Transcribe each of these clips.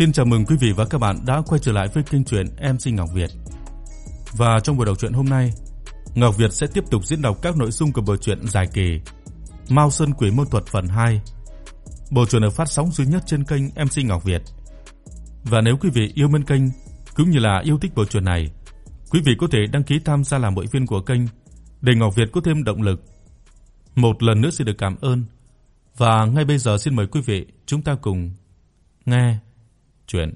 Xin chào mừng quý vị và các bạn đã quay trở lại với kênh truyện em sinh Ngọc Việt. Và trong buổi đọc truyện hôm nay, Ngọc Việt sẽ tiếp tục diễn đọc các nội dung của bộ truyện dài kỳ Mao Sơn Quỷ Môn Thuật phần 2. Bộ truyện được phát sóng duy nhất trên kênh em sinh Ngọc Việt. Và nếu quý vị yêu mến kênh cũng như là yêu thích bộ truyện này, quý vị có thể đăng ký tham gia làm hội viên của kênh để Ngọc Việt có thêm động lực. Một lần nữa xin được cảm ơn. Và ngay bây giờ xin mời quý vị chúng ta cùng nghe truyện.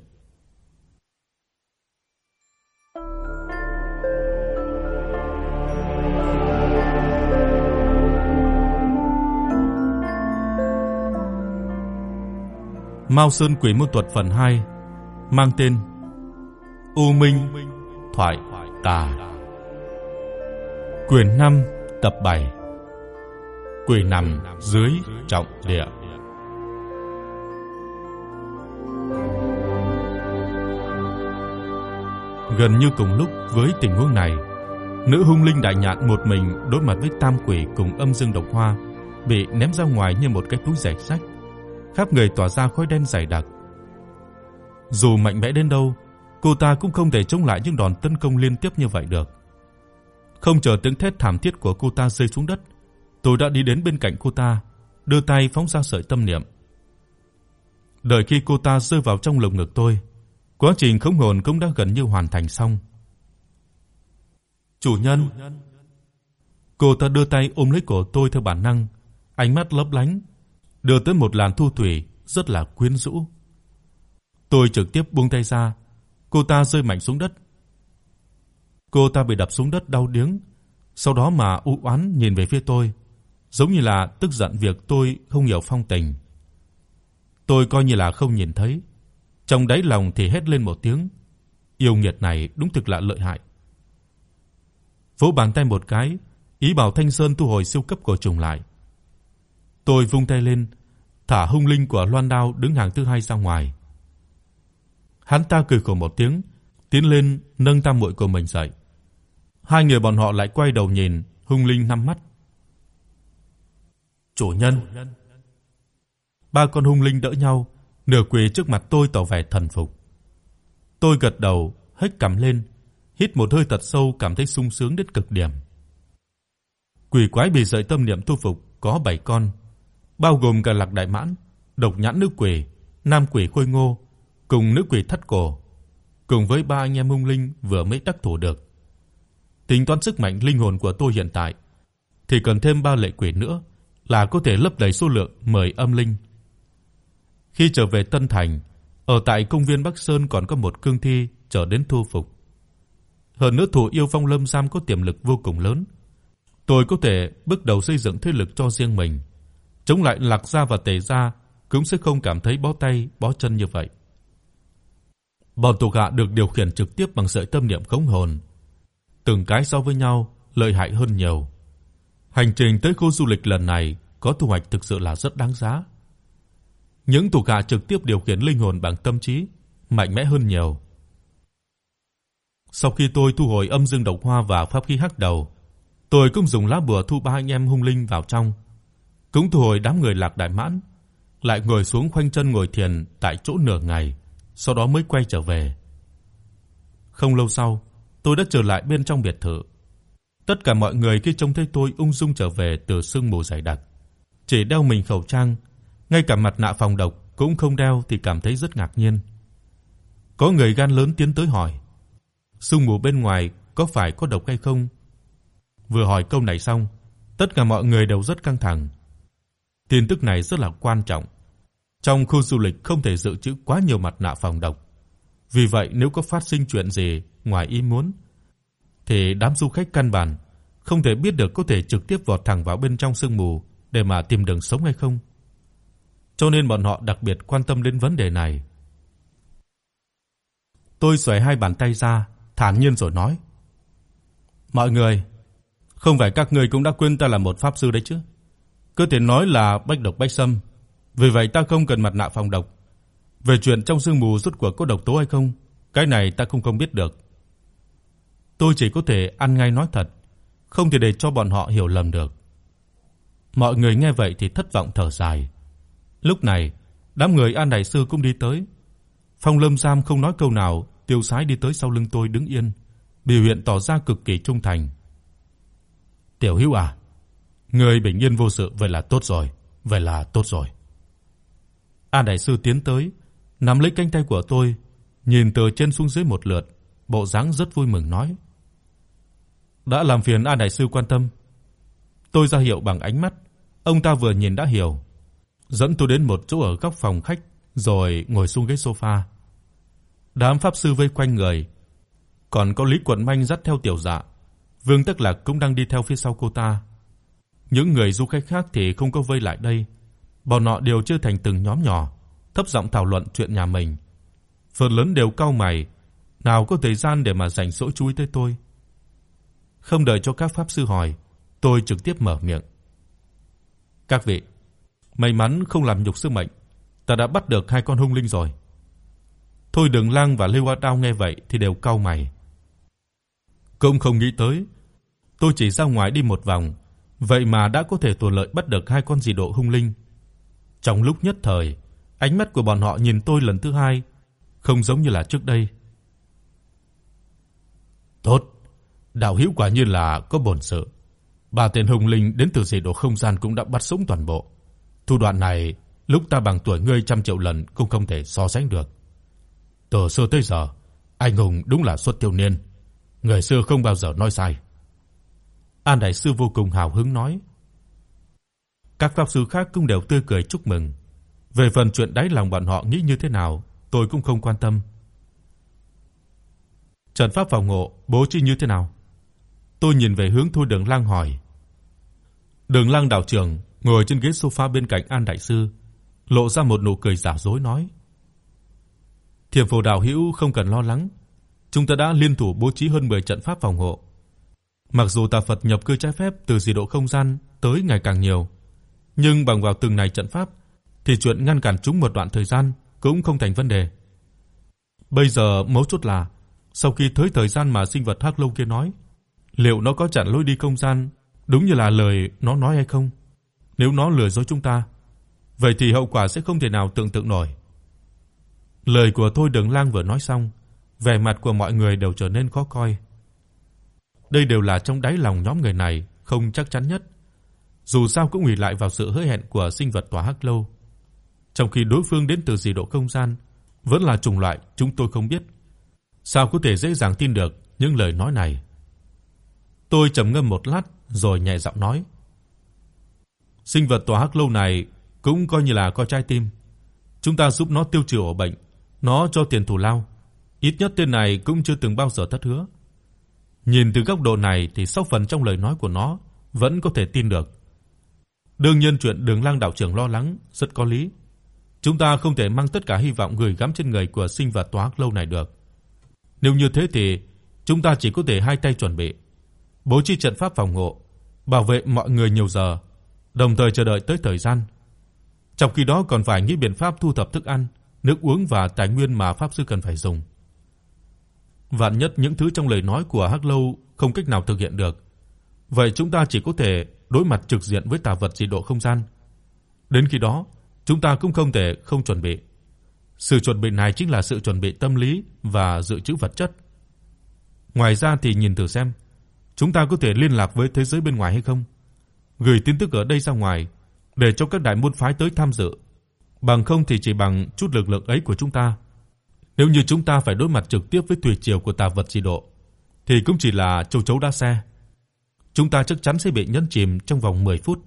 Mao Sơn Quỷ Môn Thuật phần 2 mang tên U Minh Thoại Tà. Quyển 5 tập 7. Quỷ nằm dưới trọng địa. Gần như cùng lúc với tình huống này, nữ hung linh đại nhạn một mình đối mặt với tam quỷ cùng âm dương độc hoa, bị ném ra ngoài như một cái túi rẻ rách, khắp người tỏa ra khói đen dày đặc. Dù mạnh mẽ đến đâu, cô ta cũng không thể chống lại những đòn tấn công liên tiếp như vậy được. Không chờ tiếng thét thảm thiết của cô ta rơi xuống đất, tôi đã đi đến bên cạnh cô ta, đưa tay phóng ra sợi tâm niệm. Đợi khi cô ta rơi vào trong lồng ngực tôi, Quá trình khống hồn cũng đã gần như hoàn thành xong. "Chủ nhân." Cô ta đưa tay ôm lấy cổ tôi theo bản năng, ánh mắt lấp lánh, đưa tới một làn thu thủy rất là quyến rũ. Tôi trực tiếp buông tay ra, cô ta rơi mạnh xuống đất. Cô ta bị đập xuống đất đau điếng, sau đó mà u oán nhìn về phía tôi, giống như là tức giận việc tôi không hiểu phong tình. Tôi coi như là không nhìn thấy trong đáy lòng thì hét lên một tiếng, yêu nghiệt này đúng thực là lợi hại. Vỗ bàn tay một cái, ý bảo Thanh Sơn thu hồi siêu cấp của trùng lại. Tôi vung tay lên, thả hung linh của Loan Đao đứng hàng thứ hai ra ngoài. Hắn ta cười khổ một tiếng, tiến lên nâng tam muội của mình dậy. Hai người bọn họ lại quay đầu nhìn hung linh năm mắt. "Chủ nhân." Ba con hung linh đỡ nhau, nửa quỳ trước mặt tôi tỏ vẻ thần phục. Tôi gật đầu, hất cằm lên, hít một hơi thật sâu cảm thấy sung sướng đến cực điểm. Quỷ quái bị sợi tâm niệm thu phục có 7 con, bao gồm cả Lạc Đại Mãn, Độc Nhãn nữ quỷ, Nam quỷ Khôi Ngô cùng nữ quỷ Thất Cổ, cùng với ba anh em hung linh vừa mới đắc thủ được. Tính toán sức mạnh linh hồn của tôi hiện tại thì cần thêm ba lệ quỷ nữa là có thể lấp đầy số lượng 10 âm linh. Khi trở về Tân Thành, ở tại công viên Bắc Sơn còn có một cương thi chờ đến thu phục. Hơn nữa thủ yêu phong lâm giam có tiềm lực vô cùng lớn. Tôi có thể bước đầu xây dựng thế lực cho riêng mình, chống lại Lạc gia và Tề gia cũng sẽ không cảm thấy bó tay bó chân như vậy. Bọn tù hạ được điều khiển trực tiếp bằng sợi tâm niệm khống hồn, từng cái so với nhau lợi hại hơn nhiều. Hành trình tới khu du lịch lần này có thu hoạch thực sự là rất đáng giá. Những tù gà trực tiếp điều khiển linh hồn bằng tâm trí, mạnh mẽ hơn nhiều. Sau khi tôi thu hồi âm dương độc hoa và pháp khí hắc đầu, tôi cũng dùng lá bùa thu ba anh em hung linh vào trong, cũng thu hồi đám người Lạc Đại Mãn, lại ngồi xuống khoanh chân ngồi thiền tại chỗ nửa ngày, sau đó mới quay trở về. Không lâu sau, tôi đã trở lại bên trong biệt thự. Tất cả mọi người khi trông thấy tôi ung dung trở về từ sương mù dày đặc, chỉ đeo mình khẩu trang ngay cả mặt nạ phòng độc cũng không đeo thì cảm thấy rất ngạc nhiên. Có người gan lớn tiến tới hỏi: "Sương mù bên ngoài có phải có độc hay không?" Vừa hỏi câu này xong, tất cả mọi người đều rất căng thẳng. Tin tức này rất là quan trọng. Trong khu du lịch không thể dự trữ quá nhiều mặt nạ phòng độc. Vì vậy nếu có phát sinh chuyện gì ngoài ý muốn thì đám du khách căn bản không thể biết được có thể trực tiếp vọt thẳng vào bên trong sương mù để mà tìm đường sống hay không cho nên bọn họ đặc biệt quan tâm đến vấn đề này. Tôi xoay hai bàn tay ra, thản nhiên rồi nói: "Mọi người, không phải các ngươi cũng đã quên ta là một pháp sư đấy chứ? Cứ thể nói là bách độc bách xâm, vì vậy ta không cần mặt nạ phòng độc. Về chuyện trong sương mù rút cuộc có độc tố hay không, cái này ta không không biết được." Tôi chỉ có thể ăn ngay nói thật, không thể để cho bọn họ hiểu lầm được. Mọi người nghe vậy thì thất vọng thở dài. Lúc này, đám người An đại sư cũng đi tới. Phong Lâm Sam không nói câu nào, tiêu sái đi tới sau lưng tôi đứng yên, biểu hiện tỏ ra cực kỳ trung thành. "Tiểu Hữu à, người bình yên vô sự vậy là tốt rồi, vậy là tốt rồi." an đại sư tiến tới, nắm lấy cánh tay của tôi, nhìn từ trên xuống dưới một lượt, bộ dáng rất vui mừng nói: "Đã làm phiền an đại sư quan tâm." Tôi ra hiệu bằng ánh mắt, ông ta vừa nhìn đã hiểu, dẫn tôi đến một chỗ ở góc phòng khách rồi ngồi xuống ghế sofa. Đám pháp sư vây quanh người, còn có Lý Quận Manh dắt theo Tiểu Dạ, Vương Tắc Lạc cũng đang đi theo phía sau cô ta. Những người du khách khác thì không có vây lại đây, bọn họ đều chia thành từng nhóm nhỏ, thấp giọng thảo luận chuyện nhà mình. Phần lớn đều cau mày, nào có thời gian để mà rảnh rỗi chú ý tới tôi. Không đợi cho các pháp sư hỏi, tôi trực tiếp mở miệng. Các vị, may mắn không làm nhục sức mệnh, ta đã bắt được hai con hung linh rồi. Thôi Đường Lang và Lưu Hoa Đao nghe vậy thì đều cau mày. Cũng không nghĩ tới, tôi chỉ ra ngoài đi một vòng, vậy mà đã có thể thuận lợi bắt được hai con dị độ hung linh. Trong lúc nhất thời, ánh mắt của bọn họ nhìn tôi lần thứ hai không giống như là trước đây. Tốt, đạo hữu quả nhiên là có bổn sự. Ba tên hung linh đến từ dị độ không gian cũng đã bắt sống toàn bộ. Thủ đoạn này, lúc ta bằng tuổi ngươi trăm triệu lần cũng không thể so sánh được. Từ xưa tới giờ, anh hùng đúng là xuất thiếu niên. Người xưa không bao giờ nói sai. An đại sư vô cùng hào hứng nói. Các pháp sư khác cũng đều tươi cười chúc mừng. Về phần chuyện đáy lòng bọn họ nghĩ như thế nào, tôi cũng không quan tâm. Trận pháp phòng ngộ bố trí như thế nào? Tôi nhìn về hướng Thôi Đường Lang hỏi. Đường Lang đạo trưởng ngồi trên ghế sofa bên cạnh An đại sư, lộ ra một nụ cười giả dối nói: Thiểm Phổ đạo hữu không cần lo lắng, chúng ta đã liên thủ bố trí hơn 10 trận pháp phòng hộ. Mặc dù tà Phật nhập cư trái phép từ dị độ không gian tới ngày càng nhiều, nhưng bằng vào từng này trận pháp thì chuyện ngăn cản chúng một đoạn thời gian cũng không thành vấn đề. Bây giờ mấu chốt là sau khi tới thời gian mà sinh vật Hắc Lâu kia nói, liệu nó có chặn lối đi không gian đúng như là lời nó nói hay không? Nếu nó lừa dối chúng ta, vậy thì hậu quả sẽ không thể nào tưởng tượng nổi. Lời của Thôi Đường Lang vừa nói xong, vẻ mặt của mọi người đều trở nên khó coi. Đây đều là trong đáy lòng nhóm người này không chắc chắn nhất. Dù sao cũng ủy lại vào sự hứa hẹn của sinh vật tòa hắc lâu. Trong khi đối phương đến từ dị độ không gian, vẫn là chủng loại chúng tôi không biết. Sao có thể dễ dàng tin được những lời nói này? Tôi trầm ngâm một lát rồi nhẹ giọng nói: Sinh vật tòa hắc lâu này cũng coi như là có trái tim. Chúng ta giúp nó tiêu trừ ổ bệnh, nó cho tiền thù lao, ít nhất tên này cũng chưa từng bao giờ thất hứa. Nhìn từ góc độ này thì sau phần trong lời nói của nó vẫn có thể tin được. Đương nhiên chuyện Đường Lang đạo trưởng lo lắng rất có lý. Chúng ta không thể mang tất cả hy vọng gửi gắm trên người của sinh vật hắc lâu này được. Nếu như thế thì chúng ta chỉ có thể hai tay chuẩn bị, bố trí trận pháp phòng hộ, bảo vệ mọi người nhiều giờ, đồng thời chờ đợi tới thời gian. Trong khi đó còn phải nghĩ biện pháp thu thập thức ăn, nước uống và tài nguyên mà pháp sư cần phải dùng. Vạn nhất những thứ trong lời nói của Hắc Lâu không cách nào thực hiện được, vậy chúng ta chỉ có thể đối mặt trực diện với tà vật dị độ không gian. Đến khi đó, chúng ta cũng không thể không chuẩn bị. Sự chuẩn bị này chính là sự chuẩn bị tâm lý và dự trữ vật chất. Ngoài ra thì nhìn thử xem, chúng ta có thể liên lạc với thế giới bên ngoài hay không? Gửi tin tức ở đây ra ngoài để cho các đại môn phái tới tham dự. Bằng không thì chỉ bằng chút lực lượng ấy của chúng ta nếu như chúng ta phải đối mặt trực tiếp với thủy triều của tà vật dị độ, thì cũng chỉ là châu chấu đá xe. Chúng ta chắc chắn sẽ bị nhấn chìm trong vòng 10 phút.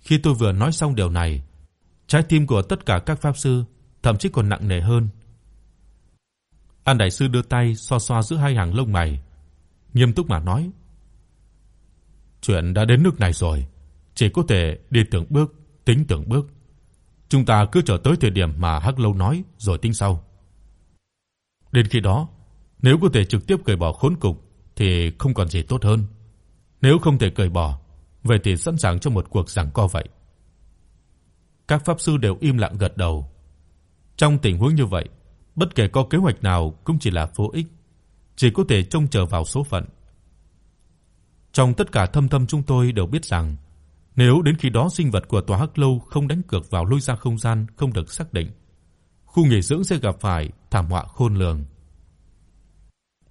Khi tôi vừa nói xong điều này, trái tim của tất cả các pháp sư thậm chí còn nặng nề hơn. An đại sư đưa tay xoa xoa giữa hai hàng lông mày, nghiêm túc mà nói: "Chuyện đã đến nước này rồi, chỉ có thể đi từng bước, tính từng bước. Chúng ta cứ chờ tới thời điểm mà Hắc Lâu nói rồi tính sau. Đến khi đó, nếu có thể trực tiếp cởi bỏ khốn cục thì không còn gì tốt hơn. Nếu không thể cởi bỏ, vậy thì sẵn sàng cho một cuộc giằng co vậy. Các pháp sư đều im lặng gật đầu. Trong tình huống như vậy, bất kể có kế hoạch nào cũng chỉ là vô ích, chỉ có thể trông chờ vào số phận. Trong tất cả thâm thâm chúng tôi đều biết rằng nếu đến khi đó sinh vật của tòa Hắc lâu không đánh cược vào lôi ra không gian không được xác định, khu nghỉ dưỡng sẽ gặp phải thảm họa khôn lường.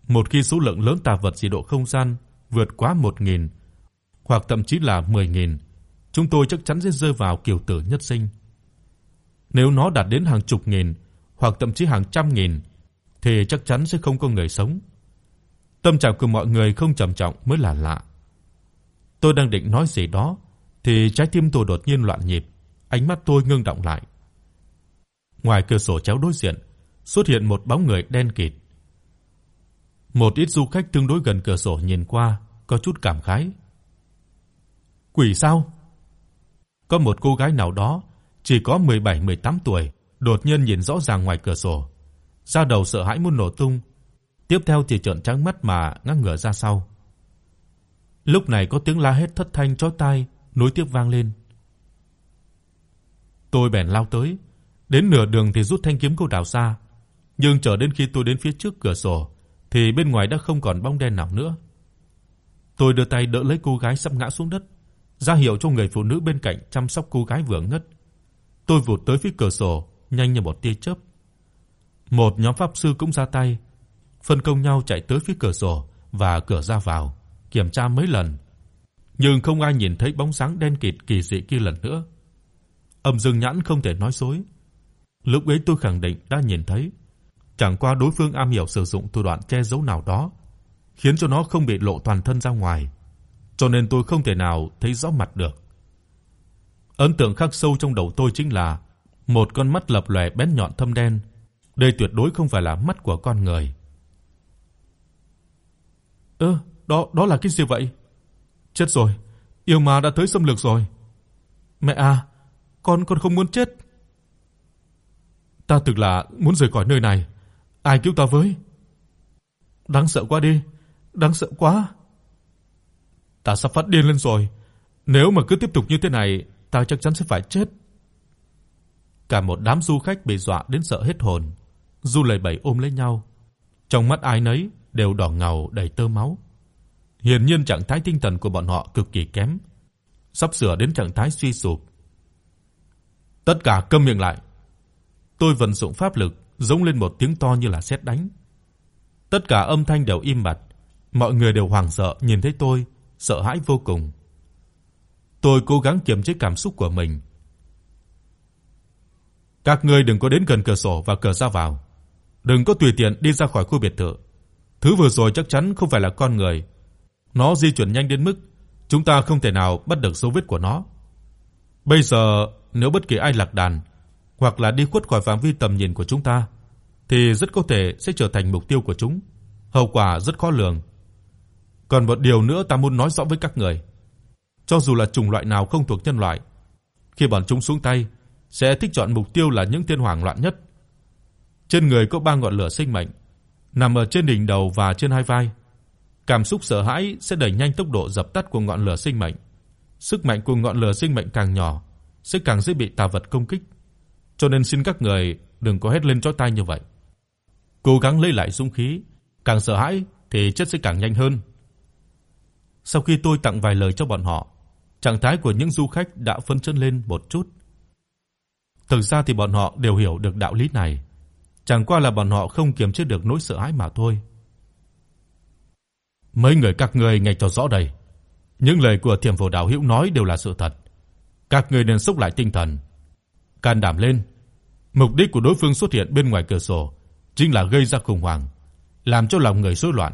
Một khi số lượng lớn tà vật dị độ không gian vượt quá 1000 hoặc thậm chí là 10000, chúng tôi chắc chắn sẽ rơi vào kiểu tử nhất sinh. Nếu nó đạt đến hàng chục nghìn hoặc thậm chí hàng trăm nghìn thì chắc chắn sẽ không có người sống. Tâm trạng của mọi người không trầm trọng mới là lạ. Tôi đang định nói gì đó thì trái tim tôi đột nhiên loạn nhịp, ánh mắt tôi ngưng động lại. Ngoài cửa sổ chéo đối diện xuất hiện một bóng người đen kịt. Một ít du khách tương đối gần cửa sổ nhìn qua, có chút cảm khái. Quỷ sao? Có một cô gái nào đó chỉ có 17-18 tuổi, đột nhiên nhìn rõ ràng ngoài cửa sổ, da đầu sợ hãi muốn nổ tung, tiếp theo thì trợn trắng mắt mà ngã ngửa ra sau. Lúc này có tiếng la hét thất thanh chói tai nối tiếp vang lên. Tôi bèn lao tới, đến nửa đường thì rút thanh kiếm câu đào ra, nhưng chờ đến khi tôi đến phía trước cửa sổ thì bên ngoài đã không còn bóng đen nào nữa. Tôi đưa tay đỡ lấy cô gái sắp ngã xuống đất, ra hiệu cho người phụ nữ bên cạnh chăm sóc cô gái vừa ngất. Tôi vụt tới phía cửa sổ, nhanh như một tia chớp. Một nhóm pháp sư cũng ra tay, phân công nhau chạy tới phía cửa sổ và cửa ra vào, kiểm tra mấy lần. Nhưng không ai nhìn thấy bóng dáng đen kịt kỳ dị kia lần nữa. Âm Dương Nhãn không thể nói dối. Lúc ấy tôi khẳng định đã nhìn thấy, chẳng qua đối phương am hiểu sử dụng thủ đoạn che giấu nào đó, khiến cho nó không bị lộ toàn thân ra ngoài, cho nên tôi không thể nào thấy rõ mặt được. Ấn tượng khắc sâu trong đầu tôi chính là một con mắt lập lòe bén nhọn thâm đen, đây tuyệt đối không phải là mắt của con người. Ơ, đó đó là cái gì vậy? Chết rồi, yêu ma đã tới xâm lược rồi. Mẹ à, con con không muốn chết. Ta thực là muốn rời khỏi nơi này, ai cứu ta với? Đáng sợ quá đi, đáng sợ quá. Ta sắp phát điên lên rồi, nếu mà cứ tiếp tục như thế này, ta chắc chắn sẽ phải chết. Cả một đám du khách bị dọa đến sợ hết hồn, du lầy bẩy ôm lấy nhau, trong mắt ai nấy đều đỏ ngầu đầy tơ máu. Hiển nhiên trạng thái tinh thần của bọn họ cực kỳ kém, sắp sửa đến trạng thái suy sụp. Tất cả câm miệng lại. Tôi vận dụng pháp lực, giống lên một tiếng to như là sét đánh. Tất cả âm thanh đều im bặt, mọi người đều hoảng sợ nhìn thấy tôi, sợ hãi vô cùng. Tôi cố gắng kiềm chế cảm xúc của mình. Các ngươi đừng có đến gần cửa sổ và cửa ra vào. Đừng có tùy tiện đi ra khỏi khu biệt thự. Thứ vừa rồi chắc chắn không phải là con người. Nó di chuyển nhanh đến mức chúng ta không thể nào bắt được dấu vết của nó. Bây giờ nếu bất kỳ ai lạc đàn hoặc là đi khuất khỏi phạm vi tầm nhìn của chúng ta thì rất có thể sẽ trở thành mục tiêu của chúng. Hậu quả rất khó lường. Còn một điều nữa ta muốn nói rõ với các người. Cho dù là chủng loại nào không thuộc nhân loại, khi bọn chúng xuống tay sẽ thích chọn mục tiêu là những thiên hoàng loạn nhất. Trên người có ba ngọn lửa sinh mệnh, nằm ở trên đỉnh đầu và trên hai vai. Cảm xúc sợ hãi sẽ đẩy nhanh tốc độ dập tắt của ngọn lửa sinh mệnh. Sức mạnh của ngọn lửa sinh mệnh càng nhỏ, sẽ càng dễ bị tà vật công kích. Cho nên xin các người đừng có hét lên chói tai như vậy. Cố gắng lấy lại dũng khí, càng sợ hãi thì chết sẽ càng nhanh hơn. Sau khi tôi tặng vài lời cho bọn họ, trạng thái của những du khách đã phấn chấn lên một chút. Thực ra thì bọn họ đều hiểu được đạo lý này, chẳng qua là bọn họ không kiềm chế được nỗi sợ hãi mà thôi. Mấy người các ngươi nghe cho rõ đây, những lời của Thiểm Phổ đạo hữu nói đều là sự thật. Các ngươi nên xúc lại tinh thần, can đảm lên. Mục đích của đối phương xuất hiện bên ngoài cửa sổ chính là gây ra khủng hoảng, làm cho lòng người rối loạn.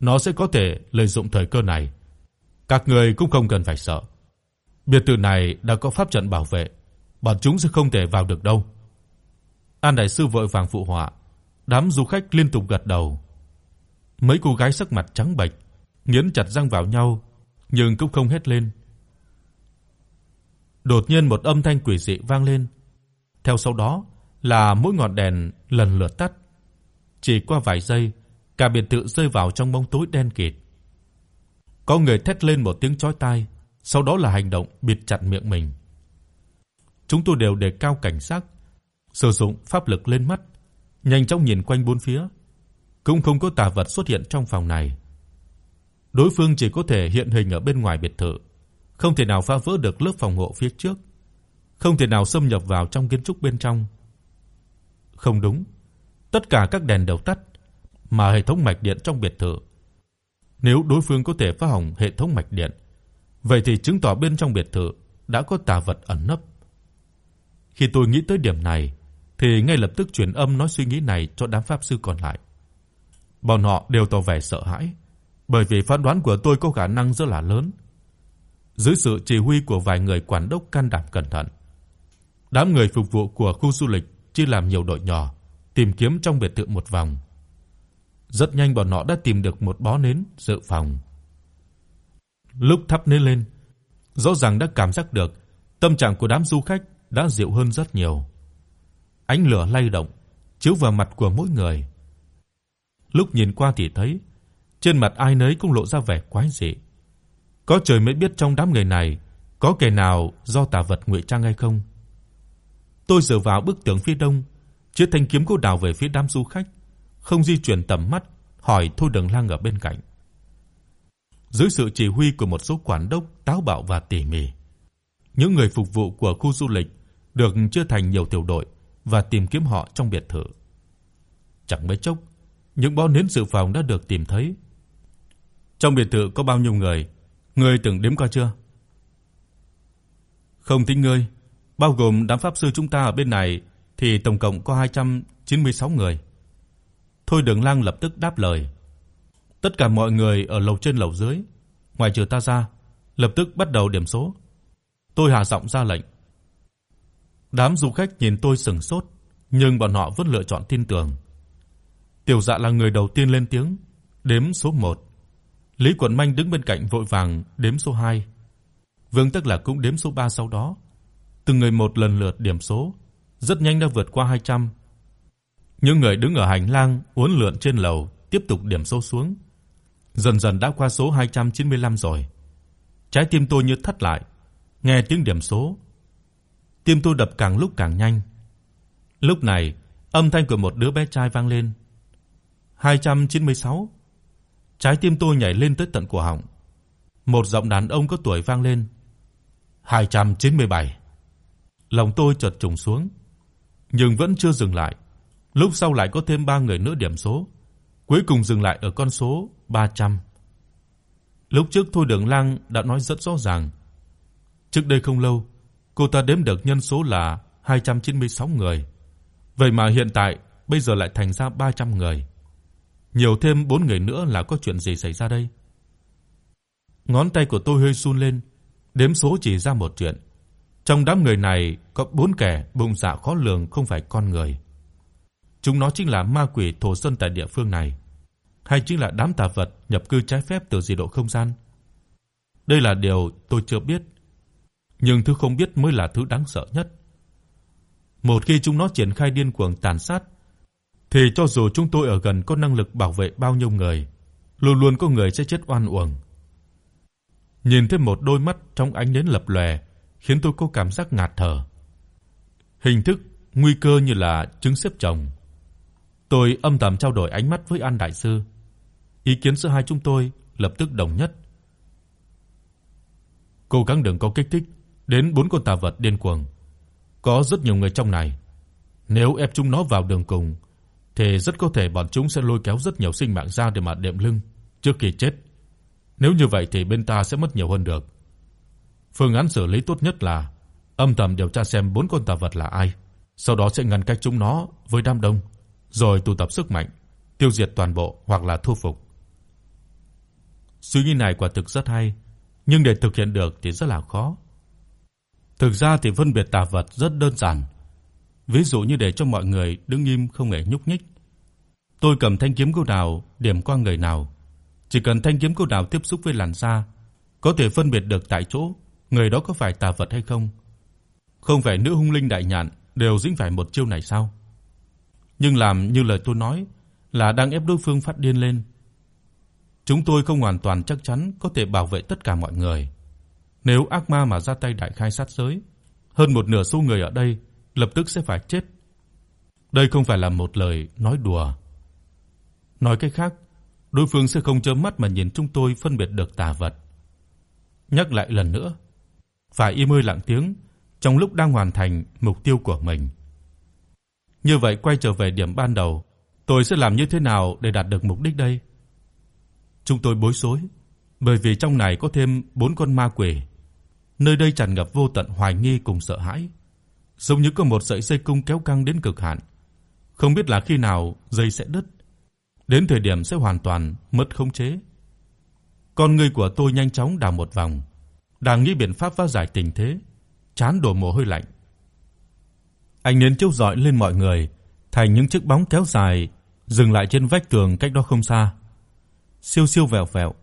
Nó sẽ có thể lợi dụng thời cơ này. Các ngươi cũng không cần phải sợ. Biệt thự này đã có pháp trận bảo vệ, bọn chúng sẽ không thể vào được đâu. An đại sư vội vàng phụ họa, đám du khách liên tục gật đầu. Mấy cô gái sắc mặt trắng bệch, nghiến chặt răng vào nhau, nhưng cũng không hét lên. Đột nhiên một âm thanh quỷ dị vang lên. Theo sau đó là mỗi ngọn đèn lần lượt tắt. Chỉ qua vài giây, cả biệt thự rơi vào trong bóng tối đen kịt. Có người thét lên một tiếng chói tai, sau đó là hành động bịt chặt miệng mình. Chúng tôi đều đề cao cảnh giác, sử dụng pháp lực lên mắt, nhanh chóng nhìn quanh bốn phía, cũng không có tà vật xuất hiện trong phòng này. Đối phương chỉ có thể hiện hình ở bên ngoài biệt thự, không thể nào phá vỡ được lớp phòng hộ phía trước, không thể nào xâm nhập vào trong kiến trúc bên trong. Không đúng. Tất cả các đèn đều tắt, mà hệ thống mạch điện trong biệt thự. Nếu đối phương có thể phá hỏng hệ thống mạch điện, vậy thì chứng tỏ bên trong biệt thự đã có tà vật ẩn nấp. Khi tôi nghĩ tới điểm này, thì ngay lập tức truyền âm nói suy nghĩ này cho đám pháp sư còn lại. Bọn họ đều tỏ vẻ sợ hãi, bởi vì phán đoán của tôi có khả năng rất là lớn. Dưới sự chỉ huy của vài người quản đốc can đảm cẩn thận, đám người phục vụ của khu du lịch chia làm nhiều đội nhỏ, tìm kiếm trong biệt thự một vòng. Rất nhanh bọn họ đã tìm được một bó nến dự phòng. Lúc thắp nến lên, rõ ràng đã cảm giác được tâm trạng của đám du khách đã dịu hơn rất nhiều. Ánh lửa lay động, chiếu vào mặt của mỗi người. Lúc nhìn qua thì thấy, trên mặt ai nấy cũng lộ ra vẻ quái dị. Có trời mới biết trong đám người này có kẻ nào do tà vật ngụy trang hay không. Tôi dựa vào bức tường phía đông, chiếc thanh kiếm cô đào về phía đám du khách, không di chuyển tầm mắt, hỏi Thôi Đường Lang ở bên cạnh. Dưới sự chỉ huy của một số quản đốc táo bạo và tỉ mỉ, những người phục vụ của khu du lịch được chia thành nhiều tiểu đội và tìm kiếm họ trong biệt thự. Chẳng mấy chốc, những bó nến dự phòng đã được tìm thấy. Trong biệt thự có bao nhiêu người, ngươi từng đếm qua chưa? Không tính ngươi, bao gồm đám pháp sư chúng ta ở bên này thì tổng cộng có 296 người. Thôi Đường Lang lập tức đáp lời. Tất cả mọi người ở lầu trên lầu dưới, ngoài trừ ta ra, lập tức bắt đầu điểm số. Tôi hạ giọng ra lệnh. Đám du khách nhìn tôi sững sốt, nhưng bọn họ vẫn lựa chọn tin tưởng. Tiểu Dạ là người đầu tiên lên tiếng, đếm số 1. Lý Quận Minh đứng bên cạnh vội vàng đếm số 2. Vương Tắc là cũng đếm số 3 sau đó. Từng người một lần lượt điểm số, rất nhanh đã vượt qua 200. Những người đứng ở hành lang uốn lượn trên lầu tiếp tục điểm số xuống. Dần dần đã qua số 295 rồi. Trái tim tôi như thắt lại, nghe tiếng điểm số. Tim tôi đập càng lúc càng nhanh. Lúc này, âm thanh của một đứa bé trai vang lên. 296. Trái tim tôi nhảy lên tới tận cổ họng. Một giọng đàn ông có tuổi vang lên. 297. Lòng tôi chợt trùng xuống, nhưng vẫn chưa dừng lại. Lúc sau lại có thêm 3 người nữa điểm số, cuối cùng dừng lại ở con số 300. Lúc trước Thôi Đường lăng đã nói rất rõ ràng. Trước đây không lâu, cô ta đếm được nhân số là 296 người. Vậy mà hiện tại bây giờ lại thành ra 300 người. Nhiều thêm 4 người nữa là có chuyện gì xảy ra đây? Ngón tay của tôi hơi run lên, đếm số chỉ ra một chuyện. Trong đám người này có 4 kẻ bụng dạ khó lường không phải con người. Chúng nó chính là ma quỷ thổ dân tại địa phương này, hay chính là đám tà vật nhập cư trái phép từ dị độ không gian. Đây là điều tôi chưa biết, nhưng thứ không biết mới là thứ đáng sợ nhất. Một khi chúng nó triển khai điên cuồng tàn sát, thì cho dù chúng tôi ở gần có năng lực bảo vệ bao nhiêu người, luôn luôn có người sẽ chết oan uổng. Nhìn thấy một đôi mắt trong ánh nến lập lòe, khiến tôi có cảm giác ngạt thở. Hình thức nguy cơ như là trứng xếp chồng. Tôi âm thầm trao đổi ánh mắt với An đại sư. Ý kiến giữa hai chúng tôi lập tức đồng nhất. Cố gắng đừng có kích thích đến bốn con tà vật điên cuồng. Có rất nhiều người trong này, nếu ép chúng nó vào đường cùng thì rất có thể bọn chúng sẽ lôi kéo rất nhiều sinh mạng ra để mà đệm lưng trước khi chết. Nếu như vậy thì bên ta sẽ mất nhiều hơn được. Phương án xử lý tốt nhất là âm thầm điều tra xem bốn con tà vật là ai, sau đó sẽ ngăn cách chúng nó với đám đông, rồi tụ tập sức mạnh, tiêu diệt toàn bộ hoặc là thu phục. Suy nghĩ này quả thực rất hay, nhưng để thực hiện được thì rất là khó. Thực ra thì phân biệt tà vật rất đơn giản. Ví dụ như để cho mọi người đứng im không hề nhúc nhích. Tôi cầm thanh kiếm câu đào điểm qua người nào, chỉ cần thanh kiếm câu đào tiếp xúc với làn da, có thể phân biệt được tại chỗ người đó có phải tà vật hay không. Không phải nữ hung linh đại nhạn đều dính phải một chiêu này sao? Nhưng làm như lời tôi nói là đang ép đối phương phát điên lên. Chúng tôi không hoàn toàn chắc chắn có thể bảo vệ tất cả mọi người. Nếu ác ma mà ra tay đại khai sát giới, hơn một nửa số người ở đây lập tức sẽ phải chết. Đây không phải là một lời nói đùa. Nói cách khác, đối phương sẽ không chớp mắt mà nhìn chúng tôi phân biệt được tà vật. Nhắc lại lần nữa, phải im hơi lặng tiếng trong lúc đang hoàn thành mục tiêu của mình. Như vậy quay trở về điểm ban đầu, tôi sẽ làm như thế nào để đạt được mục đích đây? Chúng tôi bối rối, bởi vì trong này có thêm bốn con ma quỷ. Nơi đây tràn ngập vô tận hoài nghi cùng sợ hãi, giống như có một sợi dây cung kéo căng đến cực hạn. Không biết là khi nào dây sẽ đứt, đến thời điểm sẽ hoàn toàn mất khống chế. Con người của tôi nhanh chóng đảo một vòng, đang nghĩ biện pháp phá giải tình thế, chán đổ mồ hôi lạnh. Anh nến chiếu rọi lên mọi người, thành những chiếc bóng kéo dài dừng lại trên vách tường cách đó không xa. Siêu siêu vẹo vẹo,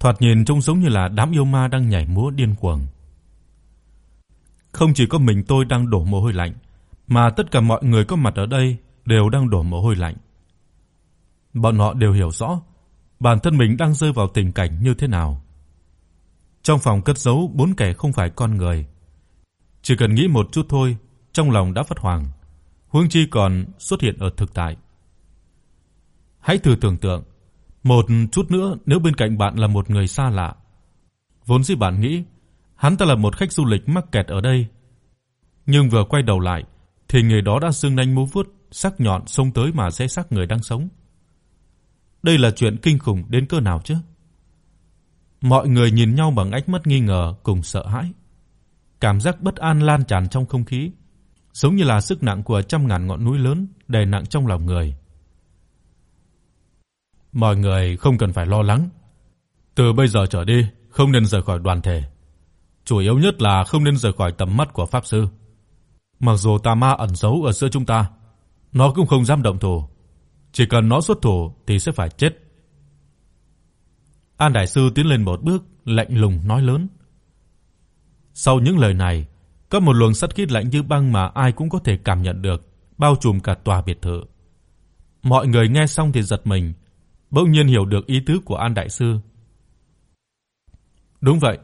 thoạt nhìn trông giống như là đám yêu ma đang nhảy múa điên cuồng. Không chỉ có mình tôi đang đổ mồ hôi lạnh, mà tất cả mọi người có mặt ở đây đều đang đổ mồ hôi lạnh. Bọn họ đều hiểu rõ bản thân mình đang rơi vào tình cảnh như thế nào. Trong phòng cất giấu bốn kẻ không phải con người. Chỉ cần nghĩ một chút thôi, trong lòng đã phát hoảng, huống chi còn xuất hiện ở thực tại. Hãy thử tưởng tượng, một chút nữa nếu bên cạnh bạn là một người xa lạ. Vốn dĩ bạn nghĩ hắn ta là một khách du lịch mắc kẹt ở đây, nhưng vừa quay đầu lại thì người đó đã giương nanh múa vuốt, sắc nhọn xông tới mà xé xác người đang sống. Đây là chuyện kinh khủng đến cỡ nào chứ? Mọi người nhìn nhau bằng ánh mắt nghi ngờ cùng sợ hãi. Cảm giác bất an lan tràn trong không khí, giống như là sức nặng của trăm ngàn ngọn núi lớn đè nặng trong lòng người. Mọi người không cần phải lo lắng. Từ bây giờ trở đi, không nên rời khỏi đoàn thể. Chủ yếu nhất là không nên rời khỏi tầm mắt của pháp sư. Mặc dù tà ma ẩn giấu ở giữa chúng ta, nó cũng không dám động thủ. Chỉ cần nó xuất thủ thì sẽ phải chết. An đại sư tiến lên một bước, lạnh lùng nói lớn. Sau những lời này, có một luồng sát khí lạnh như băng mà ai cũng có thể cảm nhận được, bao trùm cả tòa biệt thự. Mọi người nghe xong thì giật mình, bỗng nhiên hiểu được ý tứ của An đại sư. Đúng vậy,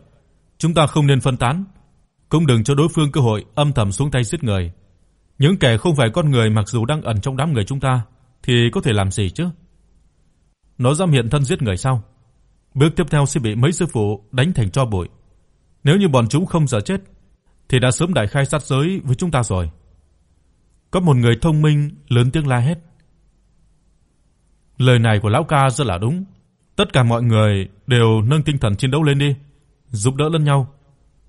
chúng ta không nên phân tán, cũng đừng cho đối phương cơ hội âm thầm xuống tay giết người. Những kẻ không phải con người mặc dù đang ẩn trong đám người chúng ta thì có thể làm gì chứ? Nó dám hiện thân giết người sao? Bước tiếp theo sẽ bị mấy sư phụ đánh thành tro bụi. Nếu như bọn chúng không sợ chết thì đã sớm đại khai sát giới với chúng ta rồi. Có một người thông minh lớn tiếng la hét. Lời này của lão ca rất là đúng. Tất cả mọi người đều nâng tinh thần chiến đấu lên đi, giúp đỡ lẫn nhau.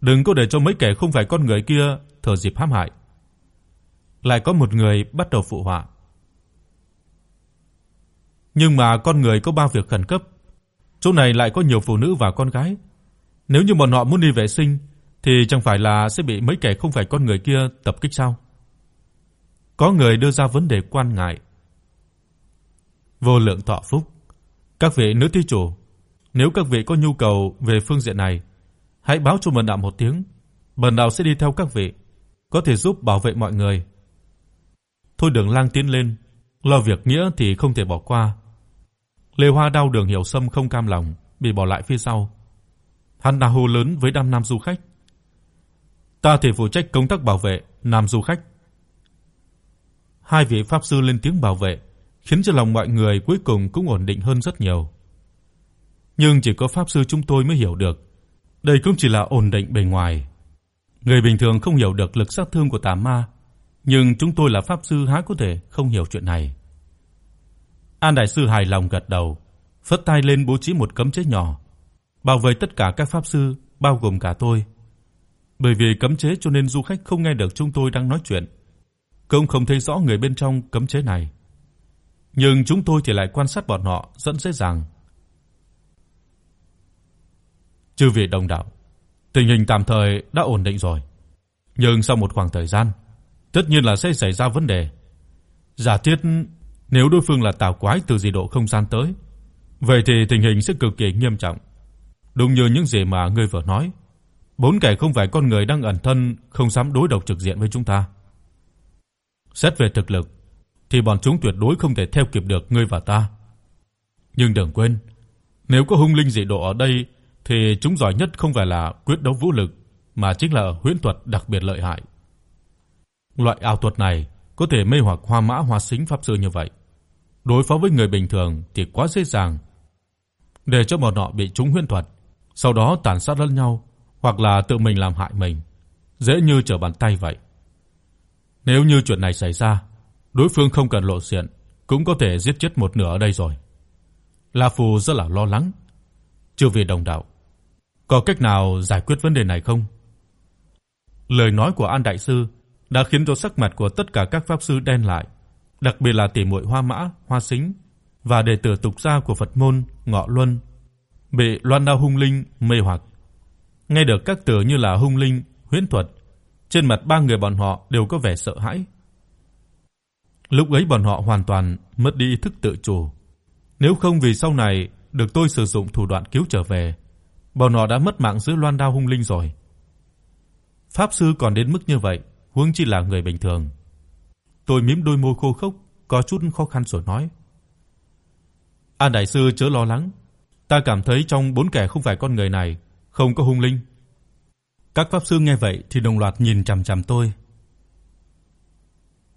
Đừng có để cho mấy kẻ không phải con người kia thở dịp hãm hại. Lại có một người bắt đầu phụ họa. Nhưng mà con người có ba việc khẩn cấp. Chỗ này lại có nhiều phụ nữ và con gái. Nếu như bọn họ muốn đi vệ sinh thì chẳng phải là sẽ bị mấy kẻ không phải con người kia tập kích sao? Có người đưa ra vấn đề quan ngại. Vô lượng thọ phúc, các vị nữ thí chủ, nếu các vị có nhu cầu về phương diện này, hãy báo cho bần đạo một tiếng, bần đạo sẽ đi theo các vị, có thể giúp bảo vệ mọi người. Thôi Đường Lang tiến lên, lo việc nghĩa thì không thể bỏ qua. Lê Hoa đau đường hiểu sâm không cam lòng, bị bỏ lại phía sau. Hắn đã hô lớn với đám nam du khách. Ta thể phụ trách công tác bảo vệ nam du khách. Hai vị pháp sư lên tiếng bảo vệ, khiến cho lòng mọi người cuối cùng cũng ổn định hơn rất nhiều. Nhưng chỉ có pháp sư chúng tôi mới hiểu được, đây cũng chỉ là ổn định bề ngoài. Người bình thường không hiểu được lực sát thương của tà ma, nhưng chúng tôi là pháp sư há có thể không hiểu chuyện này. An đại sư hài lòng gật đầu, phất tay lên bố trí một cấm chế nhỏ, bảo vệ tất cả các pháp sư, bao gồm cả tôi. Bởi vì cấm chế cho nên du khách không nghe được chúng tôi đang nói chuyện, cũng không thấy rõ người bên trong cấm chế này. Nhưng chúng tôi thì lại quan sát bọn họ rất dễ dàng. Chư vị đồng đạo, tình hình tạm thời đã ổn định rồi, nhưng sau một khoảng thời gian, tất nhiên là sẽ xảy ra vấn đề. Giả thiết nếu đối phương là tào quái từ dị độ không gian tới, vậy thì tình hình sẽ cực kỳ nghiêm trọng. Đúng như những gì mà ngươi vừa nói, bốn kẻ không phải con người đang ẩn thân không dám đối đầu trực diện với chúng ta. Xét về thực lực thì bọn chúng tuyệt đối không thể theo kịp được ngươi và ta. Nhưng đừng quên, nếu có hung linh dị độ ở đây thì chúng giỏi nhất không phải là quyết đấu vũ lực mà chính là huyễn thuật đặc biệt lợi hại. Loại ảo thuật này có thể mê hoặc Hoa Mã Hoa Sính pháp sư như vậy đối phó với người bình thường thì quá dễ dàng. Để cho bọn họ bị trúng huyễn thuật, sau đó tàn sát lẫn nhau hoặc là tự mình làm hại mình, dễ như trở bàn tay vậy. Nếu như chuyện này xảy ra, Đối phương không cần lộ diện cũng có thể giết chết một nửa ở đây rồi. La Phù rất là lo lắng. Chưa về đồng đạo, có cách nào giải quyết vấn đề này không? Lời nói của An đại sư đã khiến cho sắc mặt của tất cả các pháp sư đen lại, đặc biệt là tỷ muội Hoa Mã, Hoa Sính và đệ tử tục gia của Phật môn Ngọ Luân bị loan đao hung linh mê hoặc. Nghe được các từ như là hung linh, huyễn thuật, trên mặt ba người bọn họ đều có vẻ sợ hãi. Lúc ấy bọn họ hoàn toàn mất đi ý thức tự chủ. Nếu không vì sau này được tôi sử dụng thủ đoạn cứu trở về, bọn nó đã mất mạng giữa loan đao hung linh rồi. Pháp sư còn đến mức như vậy, huống chi là người bình thường. Tôi mím đôi môi khô khốc, có chút khó khăn rồi nói: "An đại sư chớ lo lắng, ta cảm thấy trong bốn kẻ không phải con người này không có hung linh." Các pháp sư nghe vậy thì đồng loạt nhìn chằm chằm tôi.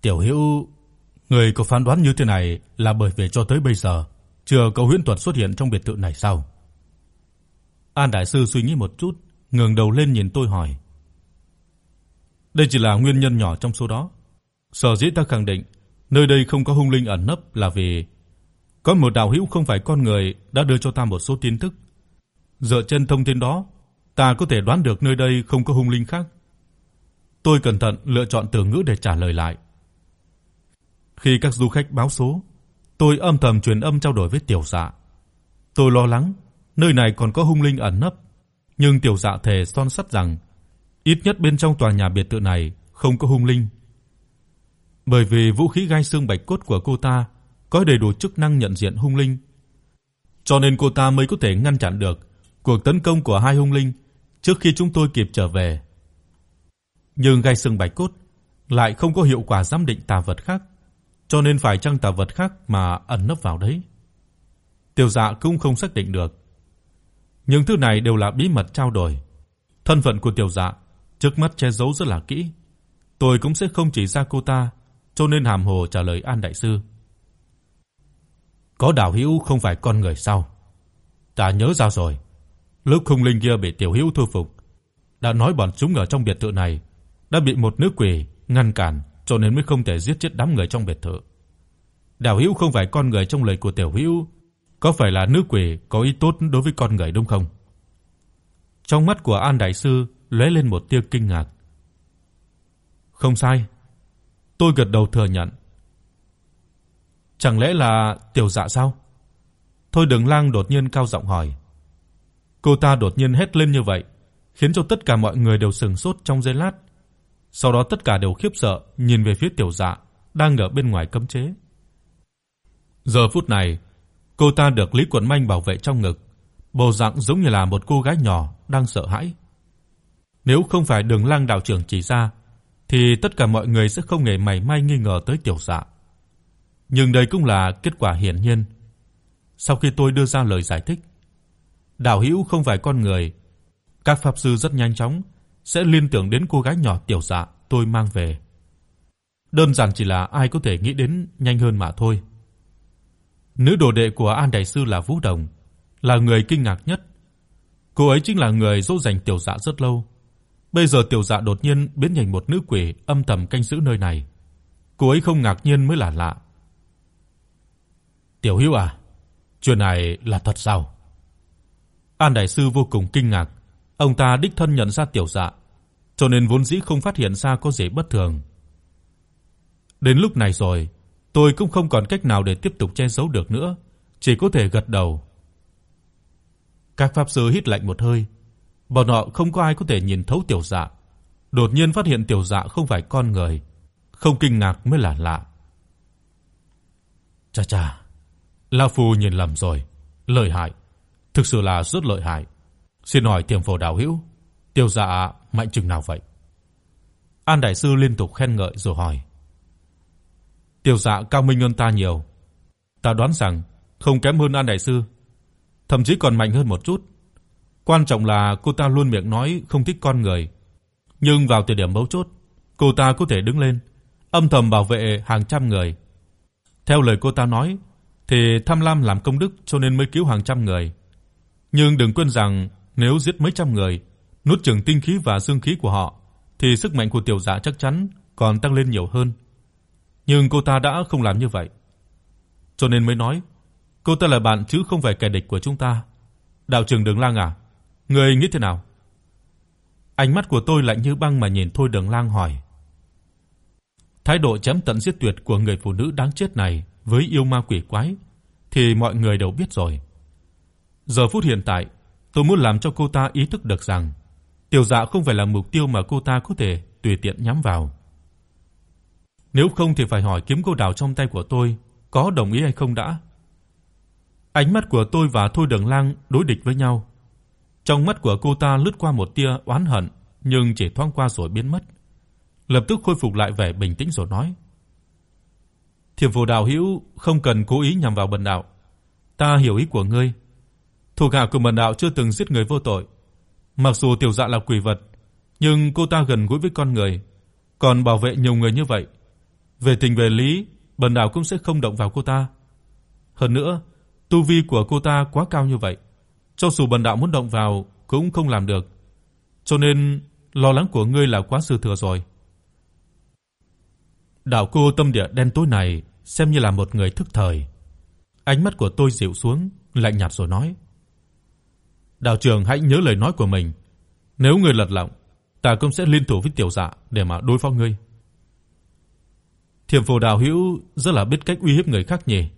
"Tiểu Hữu, người có phán đoán như thế này là bởi vì cho tới bây giờ chưa có huyễn thuật xuất hiện trong biệt thự này sao?" An đại sư suy nghĩ một chút, ngẩng đầu lên nhìn tôi hỏi: đây chỉ là nguyên nhân nhỏ trong số đó. Sở dĩ ta khẳng định nơi đây không có hung linh ẩn nấp là vì có một đạo hữu không phải con người đã đưa cho ta một số tin tức. Dựa trên thông tin đó, ta có thể đoán được nơi đây không có hung linh khác. Tôi cẩn thận lựa chọn từ ngữ để trả lời lại. Khi các du khách báo số, tôi âm thầm truyền âm trao đổi với Tiểu Dạ. Tôi lo lắng nơi này còn có hung linh ẩn nấp, nhưng Tiểu Dạ thể son sắt rằng Ít nhất bên trong tòa nhà biệt thự này không có hung linh. Bởi vì vũ khí gai xương bạch cốt của cô ta có đầy đủ chức năng nhận diện hung linh, cho nên cô ta mới có thể ngăn chặn được cuộc tấn công của hai hung linh trước khi chúng tôi kịp trở về. Nhưng gai xương bạch cốt lại không có hiệu quả giám định tà vật khác, cho nên phải chăng tà vật khác mà ẩn nấp vào đấy. Tiêu Dạ cũng không xác định được. Những thứ này đều là bí mật trao đổi. Thân phận của Tiểu Dạ trước mắt che giấu rất là kỹ. Tôi cũng sẽ không chỉ ra cô ta, cho nên hàm hồ trả lời An đại sư. Có đạo hữu không phải con người sao? Ta nhớ ra rồi. Lúc khung linh kia bị tiểu hữu thu phục, đã nói bọn chúng ở trong biệt thự này đã bị một nữ quỷ ngăn cản, cho nên mới không thể giết chết đám người trong biệt thự. Đạo hữu không phải con người trong lời của tiểu hữu, có phải là nữ quỷ có ý tốt đối với con người đúng không? Trong mắt của An đại sư lóe lên một tia kinh ngạc. Không sai. Tôi gật đầu thừa nhận. Chẳng lẽ là Tiểu Dạ sao? Thôi Đường Lang đột nhiên cao giọng hỏi. Cô ta đột nhiên hét lên như vậy, khiến cho tất cả mọi người đều sững sốt trong giây lát. Sau đó tất cả đều khiếp sợ nhìn về phía Tiểu Dạ đang ở bên ngoài cấm chế. Giờ phút này, cô ta được Lý Quận Minh bảo vệ trong ngực, bộ dạng giống như là một cô gái nhỏ đang sợ hãi. Nếu không phải Đường Lăng đạo trưởng chỉ ra, thì tất cả mọi người sẽ không hề mảy may nghi ngờ tới Tiểu Dạ. Nhưng đây cũng là kết quả hiển nhiên. Sau khi tôi đưa ra lời giải thích, đạo hữu không phải con người, các pháp sư rất nhanh chóng sẽ liên tưởng đến cô gái nhỏ Tiểu Dạ tôi mang về. Đơn giản chỉ là ai có thể nghĩ đến nhanh hơn mà thôi. Nữ đồ đệ của An đại sư là Vũ Đồng, là người kinh ngạc nhất. Cô ấy chính là người dỗ dành Tiểu Dạ rất lâu. Bây giờ tiểu dạ đột nhiên biến thành một nữ quỷ âm thầm canh giữ nơi này. Cô ấy không ngạc nhiên mới là lạ. "Tiểu Hữu à, chuyện này là thật sao?" An đại sư vô cùng kinh ngạc, ông ta đích thân nhận ra tiểu dạ, cho nên vốn dĩ không phát hiện ra có gì bất thường. Đến lúc này rồi, tôi cũng không còn cách nào để tiếp tục che giấu được nữa, chỉ có thể gật đầu. Các pháp sư hít lạnh một hơi, Bọn họ không có ai có thể nhìn thấu tiểu dạ. Đột nhiên phát hiện tiểu dạ không phải con người, không kinh ngạc mới là lạ. Cha cha, lão phu nhìn lầm rồi, lợi hại, thực sự là rất lợi hại. Xin hỏi Tiềm Phổ đạo hữu, tiểu dạ mạnh chừng nào vậy? An đại sư liên tục khen ngợi rồi hỏi. Tiểu dạ cao minh hơn ta nhiều. Ta đoán rằng không kém hơn An đại sư, thậm chí còn mạnh hơn một chút. Quan trọng là cô ta luôn miệng nói không thích con người, nhưng vào thời điểm mấu chốt, cô ta có thể đứng lên, âm thầm bảo vệ hàng trăm người. Theo lời cô ta nói, thì tham lam làm công đức cho nên mới cứu hàng trăm người. Nhưng đừng quên rằng nếu giết mấy trăm người, nuốt chửng tinh khí và dương khí của họ, thì sức mạnh của tiểu dạ chắc chắn còn tăng lên nhiều hơn nhưng cô ta đã không làm như vậy. Cho nên mới nói, cô ta là bạn chứ không phải kẻ địch của chúng ta. Đạo trưởng Đường Lang à, người nghĩ thế nào? Ánh mắt của tôi lạnh như băng mà nhìn Thôi Đường Lang hỏi. Thái độ chém tận giết tuyệt của người phụ nữ đáng chết này với yêu ma quỷ quái thì mọi người đều biết rồi. Giờ phút hiện tại, tôi muốn làm cho cô ta ý thức được rằng Tiểu Dạ không phải là mục tiêu mà cô ta có thể tùy tiện nhắm vào. Nếu không thì phải hỏi kiếm cô đào trong tay của tôi có đồng ý hay không đã. Ánh mắt của tôi và Thôi Đường Lang đối địch với nhau. Trong mắt của cô ta lướt qua một tia oán hận, nhưng chỉ thoáng qua rồi biến mất. Lập tức khôi phục lại vẻ bình tĩnh rồi nói: "Thiểm Phù Đào hữu không cần cố ý nhằm vào Bần đạo. Ta hiểu ý của ngươi. Thủ hạ của Bần đạo chưa từng giết người vô tội. Mặc dù tiểu dạ là quỷ vật, nhưng cô ta gần gũi với con người, còn bảo vệ nhiều người như vậy, về tình về lý, Bần đạo cũng sẽ không động vào cô ta. Hơn nữa, tu vi của cô ta quá cao như vậy, cho dù Bần đạo muốn động vào cũng không làm được. Cho nên lo lắng của ngươi là quá dư thừa rồi." Đạo cô tâm địa đen tối này xem như là một người thức thời. Ánh mắt của tôi dịu xuống, lạnh nhạt rồi nói: "Đạo trưởng hãy nhớ lời nói của mình, nếu ngươi lật lọng, ta cũng sẽ liên thủ với tiểu dạ để mà đối phó ngươi." Thiểm Phù đạo hữu rất là biết cách uy hiếp người khác nhỉ.